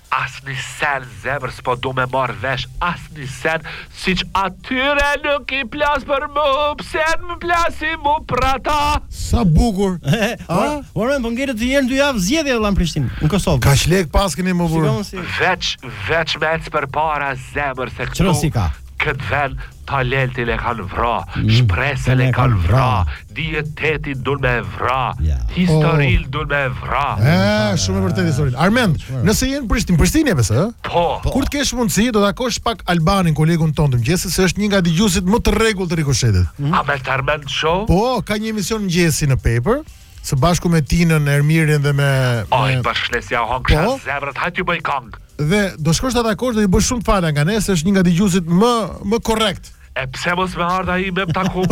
Asnjë sen zemër spo du me marr vesh asnjë sen siq atyre nuk i plas për mu pse me më plas mu për ata. Sa bukur a. Armend po ngelet edhe një herë në dy javë zgjedhjet vëlla në Prishtinë në Kosovë. Kaq lek paskeni more burrë. Veç veç me ec përpara zemër se këtu kët vend talentin e kan vra shpresen e kan vra. Dinjitetin duhet me e vra, historinë duhet me e vra. Ëh, shumë e vërtetë historinë. Ah, Armend, nëse je në Prishtinë, Prishtinë je besë, ëh? Po. Kur të kesh mundësi, do takosh pak Albanin, kolegun tonë të mëngjesit, se është një nga dëgjuesit më të rregullt të Rikoshetit. A me të Armend Show? Po, ka një emision mëngjesi në Paper, së bashku me Tinën, Ermirin dhe me Oj, me... bashkëles ja hon kësha Po. zemrët, hajtë ju bëj kangë. dhe do shkosh ta takosh dhe i bësh shumë të fala nga ne, se është një nga dëgjuesit më më korrekt. E pse mos me ardh ai me m'taku?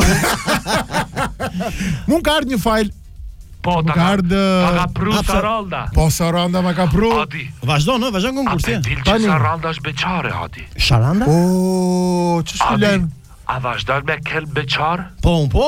Mund ka ardhë një fajl Po, ta ka ardhë Ta ka pru Saranda Po Saranda ma ka pru Adi Vazhdon, vazhdon konkursi A dil që Saranda është beqare, Adi Saranda? O, që shku lem A vazhdo me kenë beqar? Po, unë po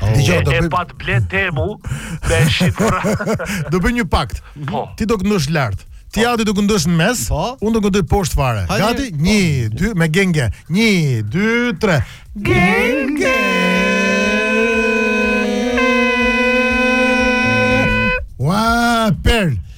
Oh. Dgjoj, do bëj pat ble temu me shit. do bëj një pakt. Po. Ti do këndosh lart. Ti po. Adi do këndosh në mes, po? unë do këndoj poshtë fare. Gati? 1 2 po. me genge. 1 2 3. Genge. Ua, per.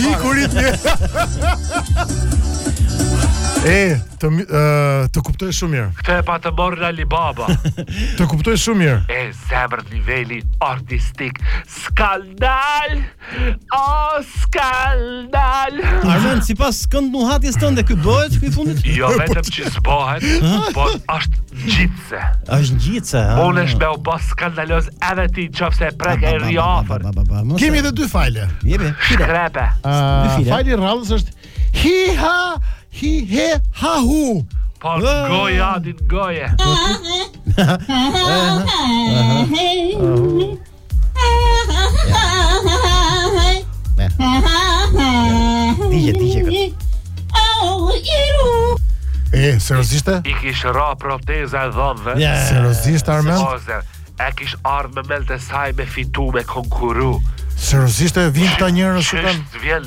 I kurit një E, të, mi- ë, të kuptoj shumë mirë Këtë e paska marrë në Alibaba Të kuptoj shumë mirë E zemër niveli artistik Skandal O skandal. Armand, sipas nuhatjes tënde ky bëhet ky fundit? Jo vetëm që s'bëhet, po është ngjitëse. Është ngjitëse. Unë është me u bo skandaloz edhe ti qofse e prek e rjafër. Kemi edhe dy fajle. Jemi. Shkrepe. Fajli i radhës është hi ha hi he ha hu. Po goja dit goje. Dije, dije këtë. E, seriozisht? I kish ra proteza e dhëmbëve. Yeah. Seriozisht Armand? Seriozisht. A kish ardhë me mel të saj me fitu me konkuru Seriozisht e vijnë këta njerëz që kanë vjen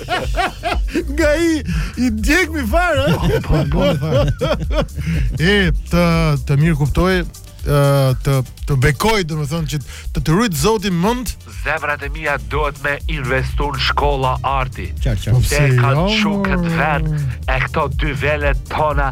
Nga i i djeg miu fare. Po, po, po. E të të mirë kuptoj të të bekoj domethënë që të të rujt zoti mend zemrat e mia duhet me investu në shkolla arti qartë qartë po se ka çu kët vend e këto dy velet tona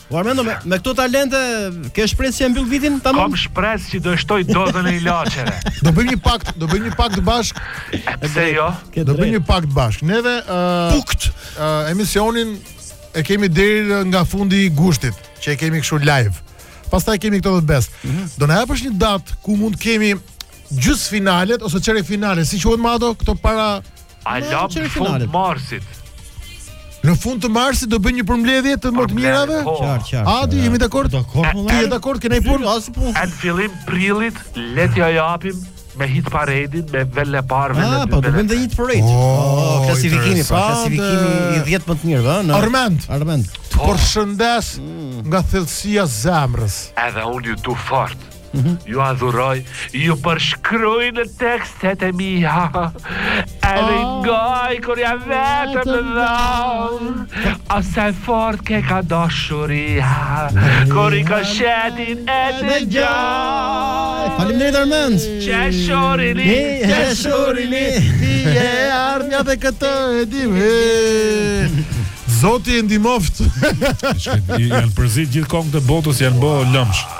Po Armando, me, me këto talente ke shpresë që e mbyll vitin ta Kam shpresë që do shtoj dozën e ilaçeve. do bëjmë një pakt, do bëjmë një pakt bashk. Pse jo? Do bëjmë një pakt bashk. Neve ë uh, Pukt. Uh, emisionin e kemi deri nga fundi i gushtit, që e kemi kështu live. Pastaj kemi këto të best. Mm -hmm. Do na japësh një datë ku mund të kemi gjys finalet ose çerek finale, si quhen më ato, këto para E lam në fund marsit. Në fund të marsit do bëj një përmbledhje të më të mirave. Po. Qartë, qartë. Aty jemi dakord? Dakord. Ti je dakord që ne punë as punë. Në fillim prillit le t'ia japim me hit paredin, me vele parë, vele ah, po, të bëndë dhe hit paredin. Oh, oh, klasifikimi, pa, po, klasifikimi i dhjetë më të mirë, dhe? Në... Armand, Armand. të oh. përshëndes mm. nga thellësia e zemrës. Edhe unë ju du fort. Mm -hmm. Ju adhuroj, ju përshkruj në tekstet e mija Edhe i ngoj kur jam vetëm në dhomë O sa e fort keka dashuria Kur i ka shetin e të gjoj Faleminderit Armand Që ç'ke me të, që ç'ke me të Ti je e ardhmja dhe këtë e dimë Zoti e ndihmoft Janë përzi gjithë kongët e botës janë bo lëmsh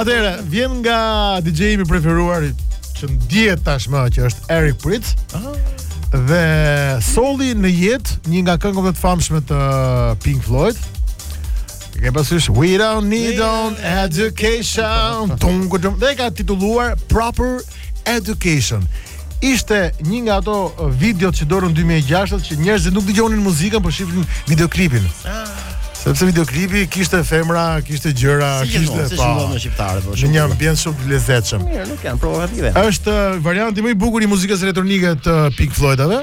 Atëherë, vjen nga DJ-i i preferuar që dihet tashmë që është Eric Prydz. Ah. Dhe solli në jetë një nga këngët më të famshme të Pink Floyd. Ke parasysh We don't need an education. Tung gung. Dhe e ka titulluar Proper Education ishte një nga ato videot që dolën 2006 që njerëzit nuk dëgjonin muzikën, por shifnin videoklipin. Ah. Sepse videoklipi kishte femra, kishte gjëra, s'i kishte pa. Po. Në shqiptarë, po. Në një ambient shumë të lezetshëm. Mirë, nuk janë provokative. Është uh, varianti më i bukur i muzikës elektronike të Pink Floyd-ave.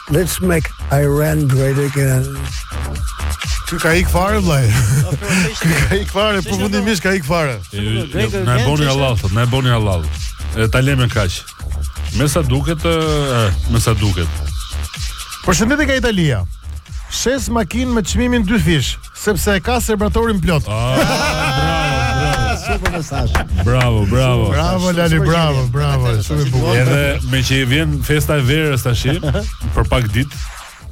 Let's make Iran great again. Ky ka ik fare vllai. Ky ka ik fare, po mendimi im ka ik fare. Na e boni hallall, thot, na e boni hallall. E ta lëmë kaq. Me sa duket, me sa duket. Përshëndetje nga Italia. Shes makinën me çmimin dyfish. Sepse e ka serbatorin plot. Ah, bravo, bravo. Super mesazh. Bravo, bravo. Bravo Lali, bravo, bravo. Shumë i bukur. Edhe meqë vjen festa e verës tash, për pak ditë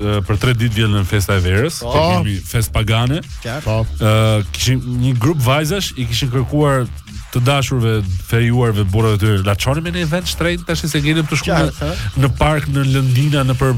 për 3 ditë vjen festa e verës, po. kemi festë pagane. Po. Ë kishim një grup vajzash i kishin kërkuar të dashurve, fejuarve, burrave të tyre, la çonim në event shtrejt tash se gjenim të shkuar në park në lëndina nëpër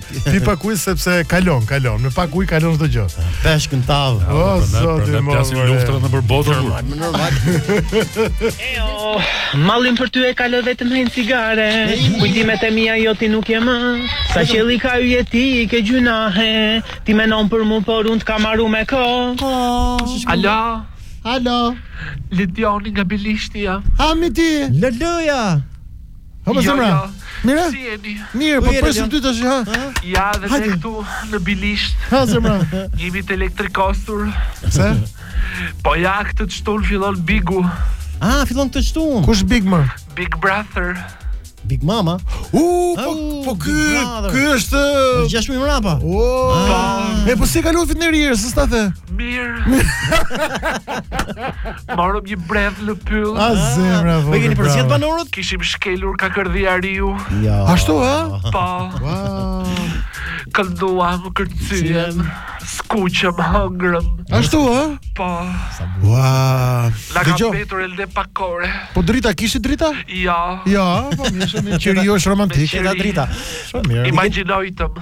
Pi pak ujë sepse kalon, kalon. Me pak ujë kalon çdo gjë. Peshk në tavë. O zoti im. Plasin luftërat nëpër botë. Normal. Eo, mallin për ty e kaloj vetëm me një cigare. Kujtimet e mia jo ti nuk je më. Sa qielli ka yje ti ke gjynahe. Ti menon për mua por unë të kam harru me kohë. Po. Alo. Alo. Ledioni nga Bilishti jam. Hamiti. Lëlëja. Ha po jo, zemra. Jo. Mirë? Si jeni? Mirë, po presim ty tash, ha? Ja, dhe ne këtu në Bilisht. Ha, zemra. Jemi të elektrikostur. Pse? Po ja, këtë të shtun fillon Bigu. Ah, fillon këtë shtun. Kush big më? Big brother. Big Mama. U, uh, po, po ky, ky është 6000 mrapa. U. Ah. E po si ka luajtur në rjerë, s'ta the. Mirë. Morëm një bredh në pyll. A zemra vogël. Po keni përzier banorët? Kishim shkelur kakërdhi ariu. Ja. Ashtu ë? Po. Wow. Kënduam, kërcyem, skuqëm, hëngrëm. Ashtu ë? Po. Wow. La ka mbetur elde pa kore. Po drita kishit drita? Ja. Ja, po mirë, shumë mirë. Qiriu është romantik. Qiri drita. Shumë mirë. Imagjinojtëm.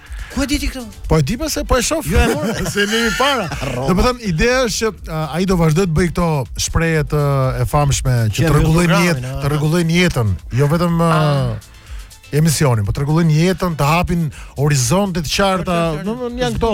Ku e di ti këtë? Po e di pra se po e shoh. Jo, ore mor. se ne jemi para. Domethënë ideja është që uh, ai do vazhdoj të bëj këto shprehjet e famshme që, që të rregullojnë jetën, të rregullojnë jetën, jo vetëm uh, emisionin, po të rregullojnë jetën, të hapin horizonte të qarta, domethënë janë këto.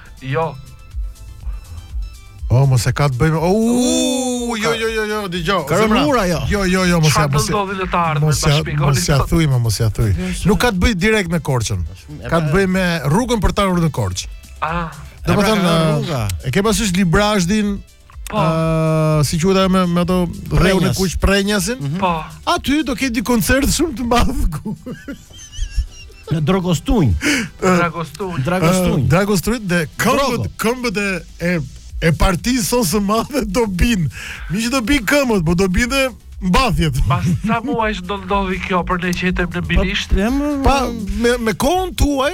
Jo. O, mos ka të bëjë me. Uuu, jo, jo, jo, jo, dëgjo. Ka rënë ura jo. Jo, jo, jo, mos e mos. Çfarë do të të ardhmë? Mos ja, mos ja thuj më, mos ja thuj. Nuk ka të bëj direkt me Korçën. Ka të bëj me rrugën për të ardhur në Korçë. Ah, domethënë rruga. E ke pasur Librazhdin Po. Uh, si quhet ajo me me ato dheun e kuq Prrenjasin? Mhm. Po. Aty do ketë një koncert shumë të madh ku në Dragostunj. Dragostunj. Dragostunj. Uh, Dragostunj dhe këmbët këmbët e e e partisë sonë së madhe do bin. Jo që do bin këmbët, po do bin dhe mbathjet. Pas sa muajsh do ndodhë kjo për ne që jetojmë në Bilisht? Pa, pa me me kohën tuaj,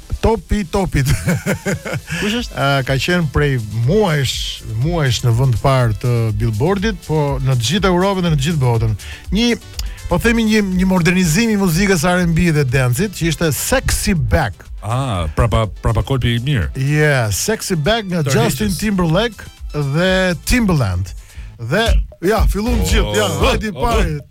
Top i topit. Kush është? Uh, ka qenë prej muajsh, muajsh në vend të parë të Billboardit, po në të gjithë Europën dhe në të gjithë botën. Një po themi një një modernizim i muzikës R&B dhe dance-it që ishte Sexy Back. Ah, prapa prapa kolpi i mirë. Yeah, Sexy Back nga Justin Timberlake dhe Timbaland. Dhe ja, fillon oh, gjithë, ja, oh, hajde oh, oh,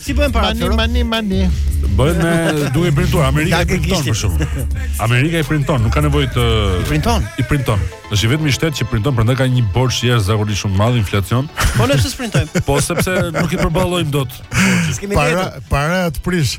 Si bëhen para? Mani, mani, mani. Bëhet duke i printuar. Amerika i printon për shembull. Amerika i printon, nuk ka nevojë të I printon? I printon. Është i vetmi shtet që printon, prandaj ka një borxh jashtëzakonisht shumë të madh inflacion. Po ne pse s'printojmë? Po sepse nuk i përballojmë dot. S'kemi Para, para të prish.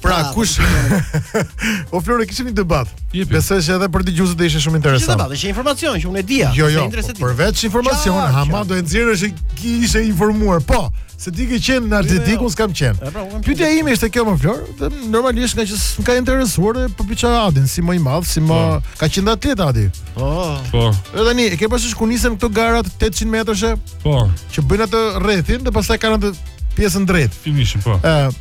Pra, pra kush O Flore, kishim një debat. Besoj se edhe për dëgjuesit do ishte shumë interesant. Ishte debat, ishte informacion që unë e dija. Jo, jo. Përveç informacion, ja, ama do e nxjerrësh që ishe informuar. Po, se ti ke qenë në atletikë, jo. unë s'kam qenë. Pra, Pyetja ime ishte kjo mo Flor, dhe normalisht nga që s'më ka interesuar dhe po pyesja Adin si më i madh, si më po. ka qenë atlet Adi. Po. Po. Edhe tani, e ke pasur ku nisën këto garat 800 metrëshe? Po. Që bëjnë atë rrethin dhe pastaj kanë atë pjesën drejt. Finishin, po. Ë,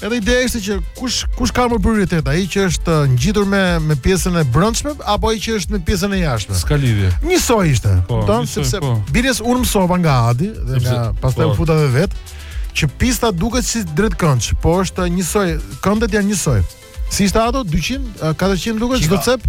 Edhe ideja ishte që kush kush ka më prioritet, ai që është uh, ngjitur me me pjesën e brendshme apo ai që është me pjesën e jashtme? S'ka lidhje. Njësoj është. Po, Kupton njësoj, sepse po. biles unë mësova nga Adi dhe Sepse- nga pastaj po. u futa dhe vet që pista duket si drejtkëndësh, po është uh, njësoj, këndet janë njësoj. Si ishte ato 200, 400 duket çdo cep?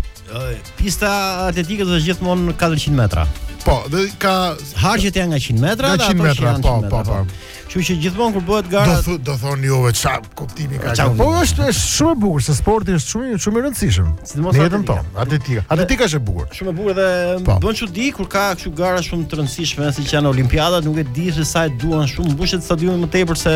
Pista atletike është gjithmonë 400 metra. Po, dhe ka harqet janë nga 100 metra, nga 100 metra, po, po, po, po. Kështu që gjithmonë kur bëhet gara do thot, do thoni ju ça kuptimi ka. Ça, po është është shumë e bukur se sporti është shumë shumë i rëndësishëm. Sidomos kjo, atletika. Atletika është e bukur. Shumë e bukur dhe po. bën çudi kur ka kështu gara shumë të rëndësishme siç janë olimpiadat, nuk e di se sa e duan shumë mbushet stadiumi më tepër se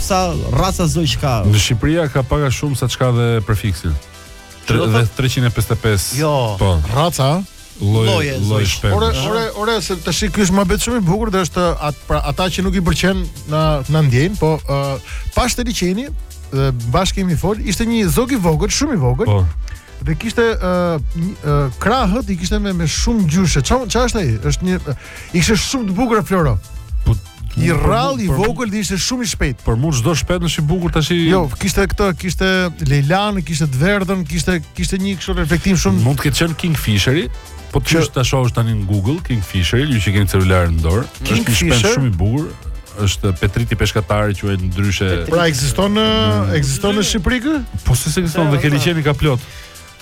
sa raca zogjsh ka. Në Shqipëri ka pak a shumë sa ç'ka dhe prefiksin. Tre, dhe 355. Jo, po. Raca, lloje lloj shpendësh. Ore ore ore se tash ky është muhabet shumë i bukur dhe është at, pra, ata që nuk i pëlqen na na ndjejnë, po uh, pas te liqeni bashkë kemi fol, ishte një zog i vogël, shumë i vogël. Po. Dhe kishte uh, uh, krahët i kishte me me shumë ngjyra. Çfarë çfarë është ai? Është një i kishte shumë të bukur Floro. Po I rrallë, i vogël dhe ishte shumë i shpejt. Për mua çdo shpend është i bukur tash. Jo, kishte këtë, kishte lejlanë, kishte të verdhën, kishte kishte një kështu reflektim shumë. Mund të ketë qenë Kingfisheri, Po ti që... ta shohësh tani në Google King Fisher, ju që keni celular në dorë, King është një shpend shumë i bukur, është bilbili peshkatar që është ndryshe. Pra ekziston në ekziston në Shqipëri kë? Posi ekziston dhe ke liqeni ka plot.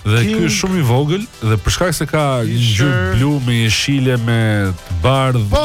Dhe ky është shumë i vogël dhe për shkak se ka ngjyrë blu me jeshile me të bardhë. Po.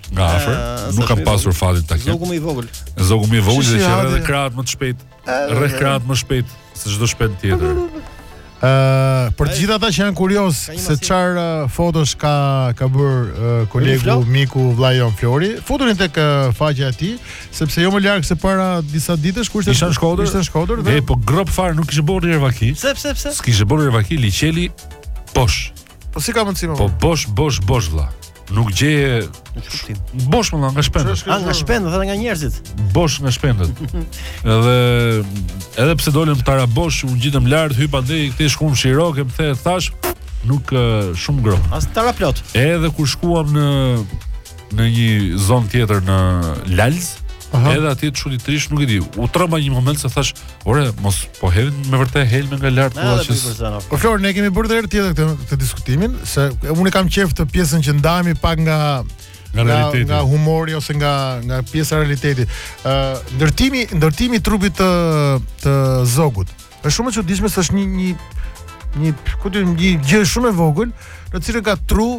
nga afër. Ah, nuk kam pasur fatin ta kem. Zogu më i vogël. Zogu më i vogël që qenë edhe krahët më të shpejt. Ah, Rreh krahët më shpejt se çdo shpend tjetër. Ëh, ah, për të gjithë ata që janë kurioz se çfarë fotosh ka ka bërë kolegu miku vllai jonë Flori, futuni tek faqja e tij, sepse jo më larg se para disa ditësh kur ishte në Shkodër, ishte në Shkodër dhe Pogradec fare nuk kishte bërë vaki. Pse pse. S'kishte bërë vaki liqeni bosh. Po si ka mundësi më? Po bosh bosh bosh vlla. Nuk gjeje bosh më nga shpendët. Ah, nga shpendët dhe nga njerëzit. Bosh nga shpendët. Edhe edhe pse dolëm Tarabosh, u ngjitëm lart, hyp andej këtej shkum Shirokë, më the thash, nuk shumë gro. Anës tarë plot. Edhe kur shkuam në në një zonë tjetër në Lalz, Aha. edhe atje çuditërisht nuk e di. U tremba një moment se thash, "Ore, mos po hedhin me vërtetë helme nga lart Na, dhe që për zona. Po Flor, ne kemi bërë dhe herë tjetër këtë, këtë diskutimin, se unë e kam qejf këtë pjesën që ndahemi pak nga nga realiteti. nga humori ose nga nga pjesa e realitetit. Ë ndërtimi ndërtimi i trupit të të zogut. Është shumë e çuditshme se është një një një ku ti një gjë shumë e vogël, në të cilën ka tru,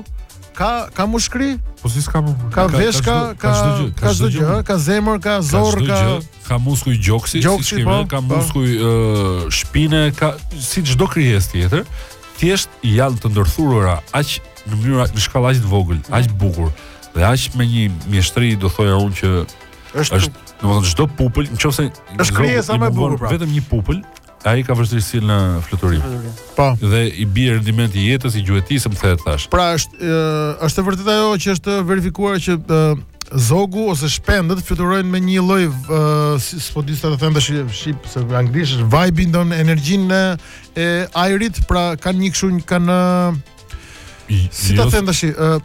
ka ka mushkëri, Po si s'ka më ka veshka, ka ka çdo gjë, ëh, ka zemër, ka zorrë, ka ka muskuj gjoksi, Gjoksi, siç kemi, po, ka po. muskuj ë, shpine, ka si çdo krijesë tjetër, thjesht janë të ndërthurura aq në mënyrë në shkallë aq të vogël, aq bukur dhe aq me një mjeshtri do thoja unë që Është, është domethënë çdo pupël, nëse është krijesa më e bukur, pra. vetëm një pupël, ai ka vështirësi në fluturim. Po. Dhe i bie rendimenti i jetës i gjuetisë, më the tash. Pra është është e vërtetë ajo që është verifikuar që zogu ose shpendët fluturojnë me një lloj si s'po di si ta them tash shqip se anglisht është vibe, ndien energjinë e ajrit, pra kanë një kështu kanë Si ta them tash, ë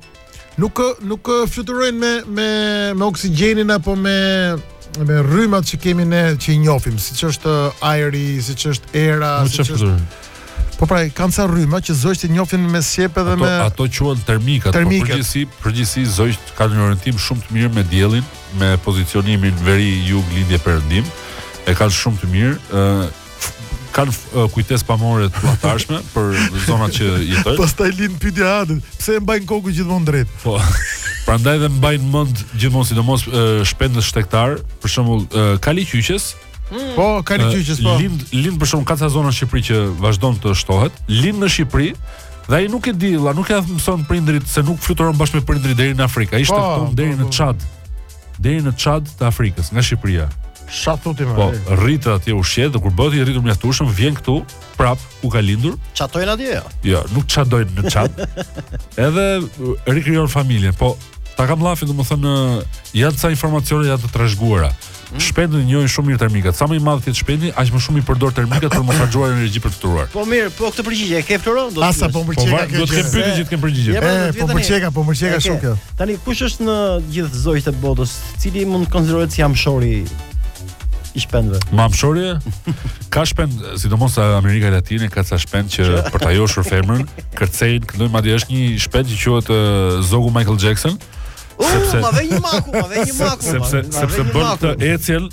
nuk nuk fluturojnë me me me oksigjenin apo me me rrymat që kemi ne që i njohim, siç është ajri, siç është era, siç është Po pra, kanë ca rryma që zogjtë i njohin me sqep edhe me ato quhen termikat. Po përgjithësi, përgjithësi zogjtë kanë një orientim shumë të mirë me diellin, me pozicionimin veri, jug, lindje, perëndim. E kanë shumë të mirë, ë kanë uh, kujtesë pamore të jashtme për zonat që jetojnë. Pastaj lind pyetja atë, pse e mbajnë kokën gjithmonë drejt? Po. Prandaj dhe mbajnë mend gjithmonë sidomos uh, shpendët shtegtarë, për shembull uh, Kali Qyqës, Mm. Po, kali qyqës, po. Lind, lind për shembull ka ca zona në Shqipëri që vazhdon të shtohet, lind në Shqipëri, dhe ai nuk e di, la, nuk e mësojnë prindrit se nuk fluturon bashkë me prindrit deri në Afrikë, ai po, shtegton deri po, në po. Çad. deri në Çad të Afrikës nga Shqipëria. Sa thotë ai? Po, rritet atje ushqet dhe kur bëhet i rritur mjaftueshëm, vjen këtu prap ku ka lindur. Çadojnë atje jo? Jo, nuk çadojnë në Çad. Edhe rikrijon familjen, po ta kam llafin domethënë janë ca informacione janë të trashëguara. Mm. Shpendët i njohin shumë mirë termikat. Sa më i madh të jetë shpendi, aq më shumë i përdor termikat për të mos harxhuar energji për të fluturuar. Po mirë, po këtë përgjigje e ke fluturuar? Do të thua. Asa po përgjigje. Po do të kesh pyetje që të kem përgjigje. Po përgjigje, po përgjigje, po përgjigje shumë kjo. Tani kush është në gjithë zogjtë e botës, cili mund të konsiderohet si kamshori i shpendëve. Kamshorë ka shpend, sidomos Amerika Latine ka ca shpend që për ta joshur femrën, kërcejnë, këndojnë madje është një shpend që quhet uh, Zogu Michael Jackson. Uh, sepse ma vjen një maku, ma vjen një maku. Sepse sepse bën këtë ecjen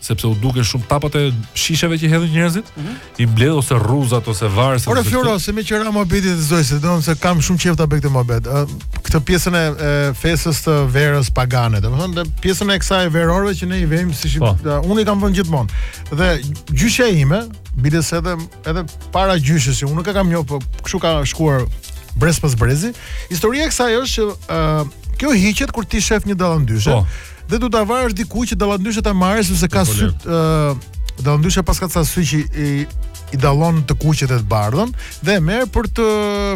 sepse i do shumë tapat e shisheve që hedhin njerëzit, mm -hmm. i mbledh ose rruazat ose varëse. Ore Floro, se meqë ra muhabeti te zogjtë se domethënë se kam shumë qejf ta bëj këtë muhabet. Këtë pjesën e, e festës të verës pagane, domethënë pjesën e kësaj verorëve që ne i vejmë si shim, po. unë i kam vënë gjithmonë. Dhe gjyshja ime, biles edhe edhe para gjyshës, unë nuk e kam njoh, po kështu ka shkuar brez pas brezi. Historia e kësaj është që uh, kjo hiqet kur ti sheh një dallandyshe. Po. Dhe do ta varësh diku që dallëndyshja ta marrë sepse ka sy ë dallëndyshja paska ca sy që i i dallon të kuqen e të bardhën dhe e merr për të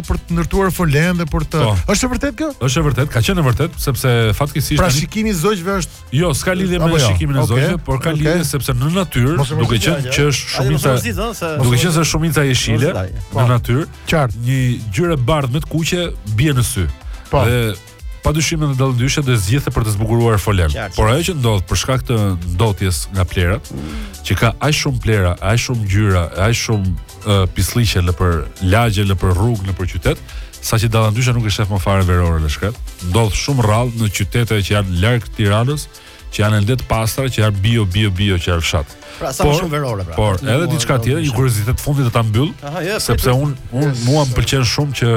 për të ndërtuar folenë dhe për të po. është e vërtetë kjo? Është e vërtetë, ka qenë e vërtetë sepse fatkeqësisht pra shikimi i zogjve është Jo, s'ka lidhje me jo? shikimin e okay. zogjve, por ka okay. lidhje sepse në natyrë, duke qenë që është shumica duke qenë se është shumica jeshile në po. natyrë, qartë, një ngjyrë e bardhë me të kuqe bie në sy. Po. Dhe pa dyshim edhe dallëndyshja e zgjidhte për të zbukuruar folenë. Qartë. Por ajo që ndodh për shkak të ndotjes nga plehrat, që ka aq shumë plehra, aq shumë ngjyra, aq shumë uh, pisllëqe nëpër lagje, nëpër rrugë, nëpër qytet, saqë dallëndyshja nuk e shef më fare veroren e shkretë. Ndodh shumë rrallë në qytete që janë larg Tiranës, që janë ende të pastra, që janë bio bio bio që janë fshat. Pra sa më shumë verore pra. Por edhe diçka tjetër, një kuriozitet i fundit do ta mbyll, sepse un un mua më pëlqen shumë që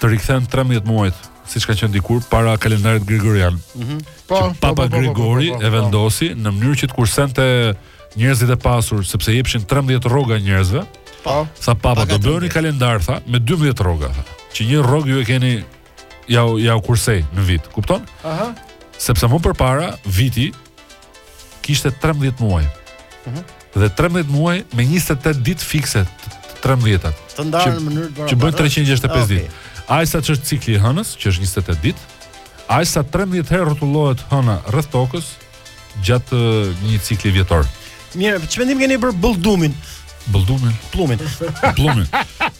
të rikthehen 13 muajt siç ka qenë dikur para kalendarit gregorian. Mm -hmm. Po, që po, Papa po, po, po, Gregori po, po, po, po. e vendosi në mënyrë që të kursente njerëzit e pasur sepse i jepshin 13 rroga njerëzve. Po. Tha Papa do bëni kalendar tha me 12 rroga tha. Që një rrogë ju e keni ja u- ja u kursej në vit, kupton? Aha. Sepse më përpara viti kishte 13 muaj. Mm -hmm. Dhe 13 muaj me 28 ditë fikse të 13-at. Të ndarë në mënyrë të barabartë. Që bëjnë 365 okay. ditë. Aq sa ç'është cikli i hënës, që është 28 ditë. Aq sa 13 herë rrotullohet hëna rreth tokës gjatë një cikli vjetor. Mirë, ç'mendim keni për pëllumbin? Pëllumbin. Pëllumbin. Pëllumbin.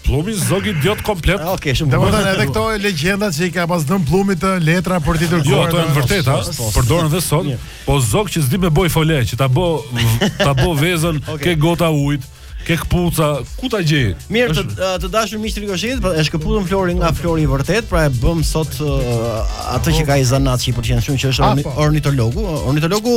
Pëllumbi zog idiot komplet. Ah, Okej, shumë bukur. Domethënë edhe këto legjenda që i ka pas dhënë pëllumbit letra për t'i Jo, dërguar. ato janë të vërteta. Përdoren dhe sot. Po zog që s'di me boj fole, që ta bë ta bë vezën ke gota ujit, ke këpuca, ku ta gjej? Mirë, të, Është- të dashur miq të Rikoshetit, pra e shkëputëm Florin nga Flori i vërtetë, pra e bëm sot uh, atë që ka i zanat që i pëlqen shumë që është Ah, orni, po. ornitologu, ornitologu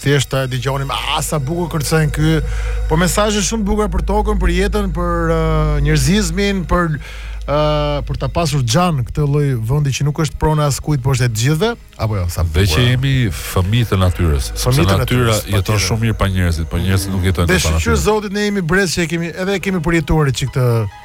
Thjesht e dëgjonim, ah sa bukur kërcen ky. Po mesazhe shumë të bukura për tokën, për jetën, për uh, njerëzimin, për uh, për ta pasur xhan këtë lloj vendi që nuk është prona e askujt, por është e të gjithëve, apo jo, sa bukur. Dhe që jemi fëmijë të natyrës. Fëmijë të natyra jeton shumë mirë pa njerëzit, po njerëzit nuk jetojnë pa natyrën. Dhe shyqyr Zotit ne jemi brez që e kemi edhe e kemi përjetuar çik të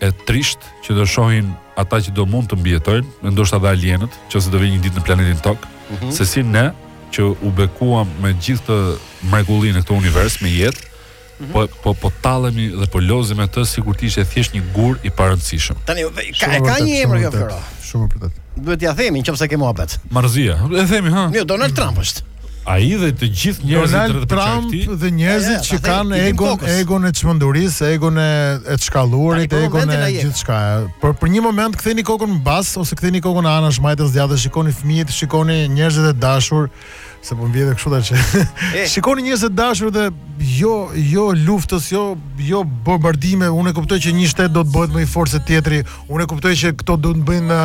e trishtë që do shohin ata që do mund të mbijetojnë, ndoshta dhe alienët, qoftë se do vijnë një ditë në planetin Tokë, mm -hmm. se si ne që u bekuam me gjithë këtë mrekulli në këtë univers me jetë, mm -hmm. po po po tallemi dhe po lozim me të sikur të ishte thjesht një gur i parëndësishëm. Tani ka, ka, ka një emër kjo fjalë. Shumë vërtet. Duhet t'ia themi në atë muhabet. Marrëzia. E themi, ha. Jo, Donald Trump është. Ai dhe të gjithë njerëzit Donald rreth Trump dhe njerëzit që kanë egon egon e çmendurisë, egon e e të shkalluarit, egon e gjithçka. Por për një moment ktheni kokën mbas ose ktheni kokën anash majtas djathtas, shikoni fëmijët, shikoni njerëzit e dashur se po m'bie dhe kështu tash. Shikoni njerëzit e dashur dhe jo jo luftës, jo jo bombardime. Unë e kuptoj që një shtet do të bëhet më i fortë se tjetri. Unë e kuptoj që këto do të bëjnë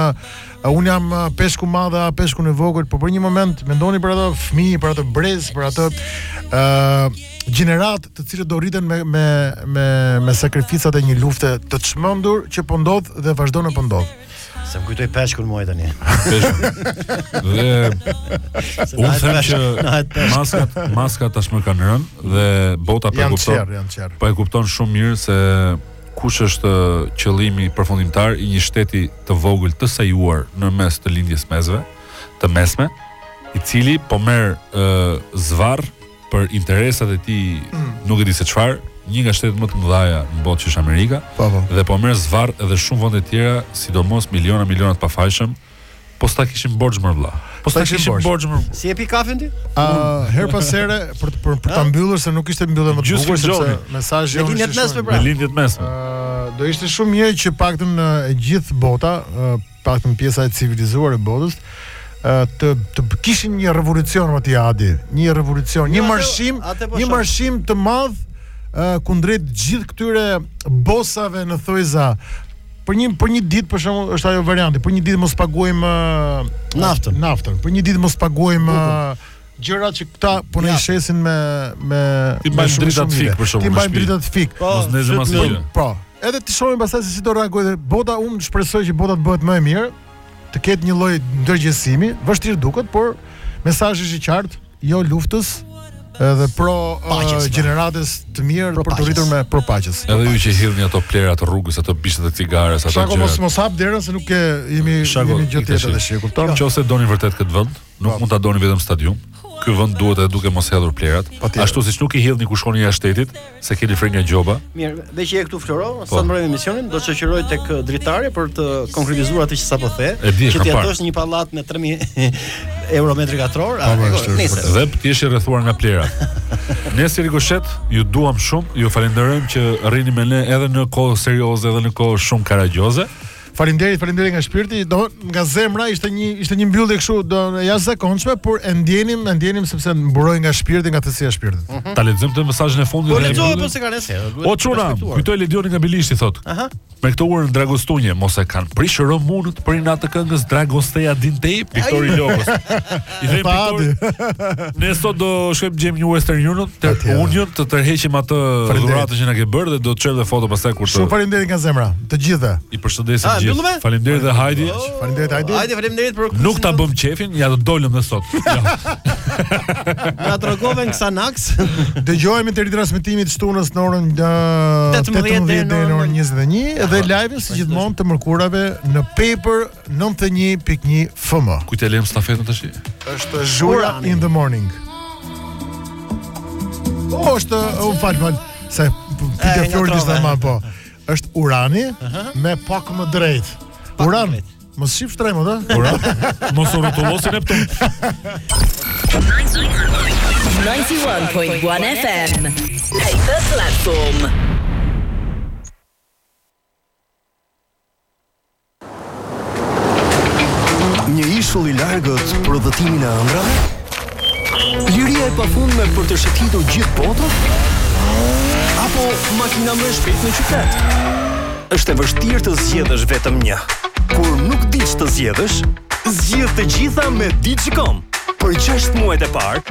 A un jam peshku i madh, a peshku i vogël, por për një moment mendoni për ato fëmijë, për ato brez, për ato ë uh, gjenerata të cilët do rriten me me me me sakrificat e një lufte të çmendur që po ndodh dhe vazhdon e po ndodh. Se më kujtoj peshkun muaj tani. dhe unë them që maskat, maskat tashmë kanë rënë dhe bota po e kupton. Po e kupton shumë mirë se Kush është qëllimi përfundimtar i një shteti të vogël të sajuar në mes të lindjes ve, të mesme, i cili po merr zvarr për interesat e tij, mm. nuk e di se çfarë, një nga shtetet më të mëdha në botë që është Amerika, pa, po, pa. Po. dhe po merr zvarr edhe shumë vende të tjera, sidomos miliona miliona të pafajshëm, Po s'ta kishim borxh më vëlla. Po s'ta kishim borxh më. Si e pi kafen ti? Ë, herë pas here për për për ta mbyllur se nuk ishte mbyllje më të bukur sepse mesazhi jonë ishte shumë. Pra. Në lindje të mesme. Ë, do ishte shumë mirë që të paktën e gjithë bota, të paktën pjesa e civilizuar e botës, të të kishin një revolucion më të madh, një revolucion, një jo, marshim, po një marshim të madh kundrejt gjithë këtyre bosave në thonjëza Për një për një ditë për shembull është ajo varianti, për një ditë mos paguajmë uh, naftën. Naftën, për një ditë mos paguajmë uh, gjërat që këta po na i shesin me me ti bën drita të fik për shembull ti bën drita të fik po, mos ndezim asgjë po edhe të shohim pastaj se si do reagojë bota unë shpresoj që bota të bëhet më e mirë të ketë një lloj ndërgjegjësimi vështirë duket por mesazhi është i qartë jo luftës, edhe pro paqes, gjeneratës të mirë për të rritur me pro paqes. Edhe ju që hidhni ato plera te rrugës, ato bishte të cigares, ato gjëra. Shako mos mos hap derën se nuk jemi Shako, jemi gjë tjetër tash. Kupton? Nëse doni vërtet këtë vend, nuk mund ta doni vetëm stadium. Ky vend duhet edhe duke mos hedhur plerat, ashtu siç nuk i hidhni kur shkoni jashtë shtetit, Se keni frikë nga gjoba. Mirë, meqë je këtu Floro, po. sa mbarojmë emisionin, do të shoqëroj tek uh, dritarja për të konkretizuar atë që sapo the, që ti atosh një pallat me 3000 euro metri katror, a po, po, nëse dhe ti je rrethuar nga plera. Ne si Rikoshet ju duam shumë, ju falenderojmë që rrini me ne edhe në kohë serioze, edhe në kohë shumë karagjoze. Faleminderit, faleminderit nga shpirti. Do nga zemra ishte një ishte një mbyllje kështu e jashtëzakonshme, por e ndjenim, e ndjenim sepse buroi nga shpirti, nga thellësia e shpirtit. Mm -hmm. Ta lexojmë këtë mesazhin e fundit. Po lexoj po se kanë se. O çuna, kujtoj Ledioni nga Bilishti thotë. Aha. Me këtë urën Dragostunjë mos e kanë prishur rumunët për inat të këngës Dragostea Din Tei, Viktori Logos. I them Viktorit. Ne sot do shkojmë gjejmë një Western Union, tern Union të tërheqim atë dhuratën që na ke bërë dhe do të çojmë dhe foto pastaj kur të. Shumë faleminderit nga zemra, të gjithëve. I përshëndesim ah, gjithë. Faleminderit dhe Hajdi. Oh, faleminderit Hajdi. Hajdi faleminderit për Nuk ta bëmë qejfin, ja do dolëm dhe sot. Na droguan me Xanax. Dëgjohemi te ritransmetimi i të shtunës në orën 18 deri në orën 21 dhe live-in si gjithmonë të mërkurave në Paper 91.1 FM. Ku të lëm stafetën tash? Është Zhura in the morning. O, është, më fal, fal, se pikë flori disa ma po. Është Urani me pak më drejt. Uran, mos shif shtrembër, a? Uran, mos u rrotullo si Neptun. 91.1 FM Hey, the platform Një ishull i largët për udhëtimin e ëndrrave? Liria e pafundme për të shëtitur gjithë botën? Apo makina më e shpejtë në qytet? Është e vështirë të zgjedhësh vetëm një. Kur nuk di ç'të zgjedhësh, zgjidh të gjitha me Digicom. Për 6 muajt e parë,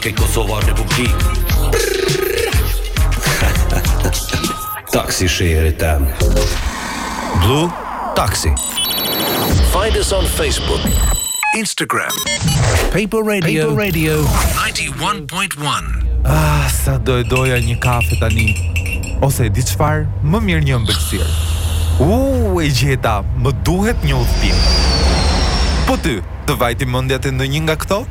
Ke Kosova Republik Taksi shehrit tem Blue Taxi Find us on Facebook Instagram Paper Radio Paper Radio 91.1 Ah, sa do doja një kafe tani Ose e di çfarë, më mirë një ëmbëlsirë Uuu, e gjeta, më duhet një udhëtim Po ty, të vajti mendja te ndonjë nga këto?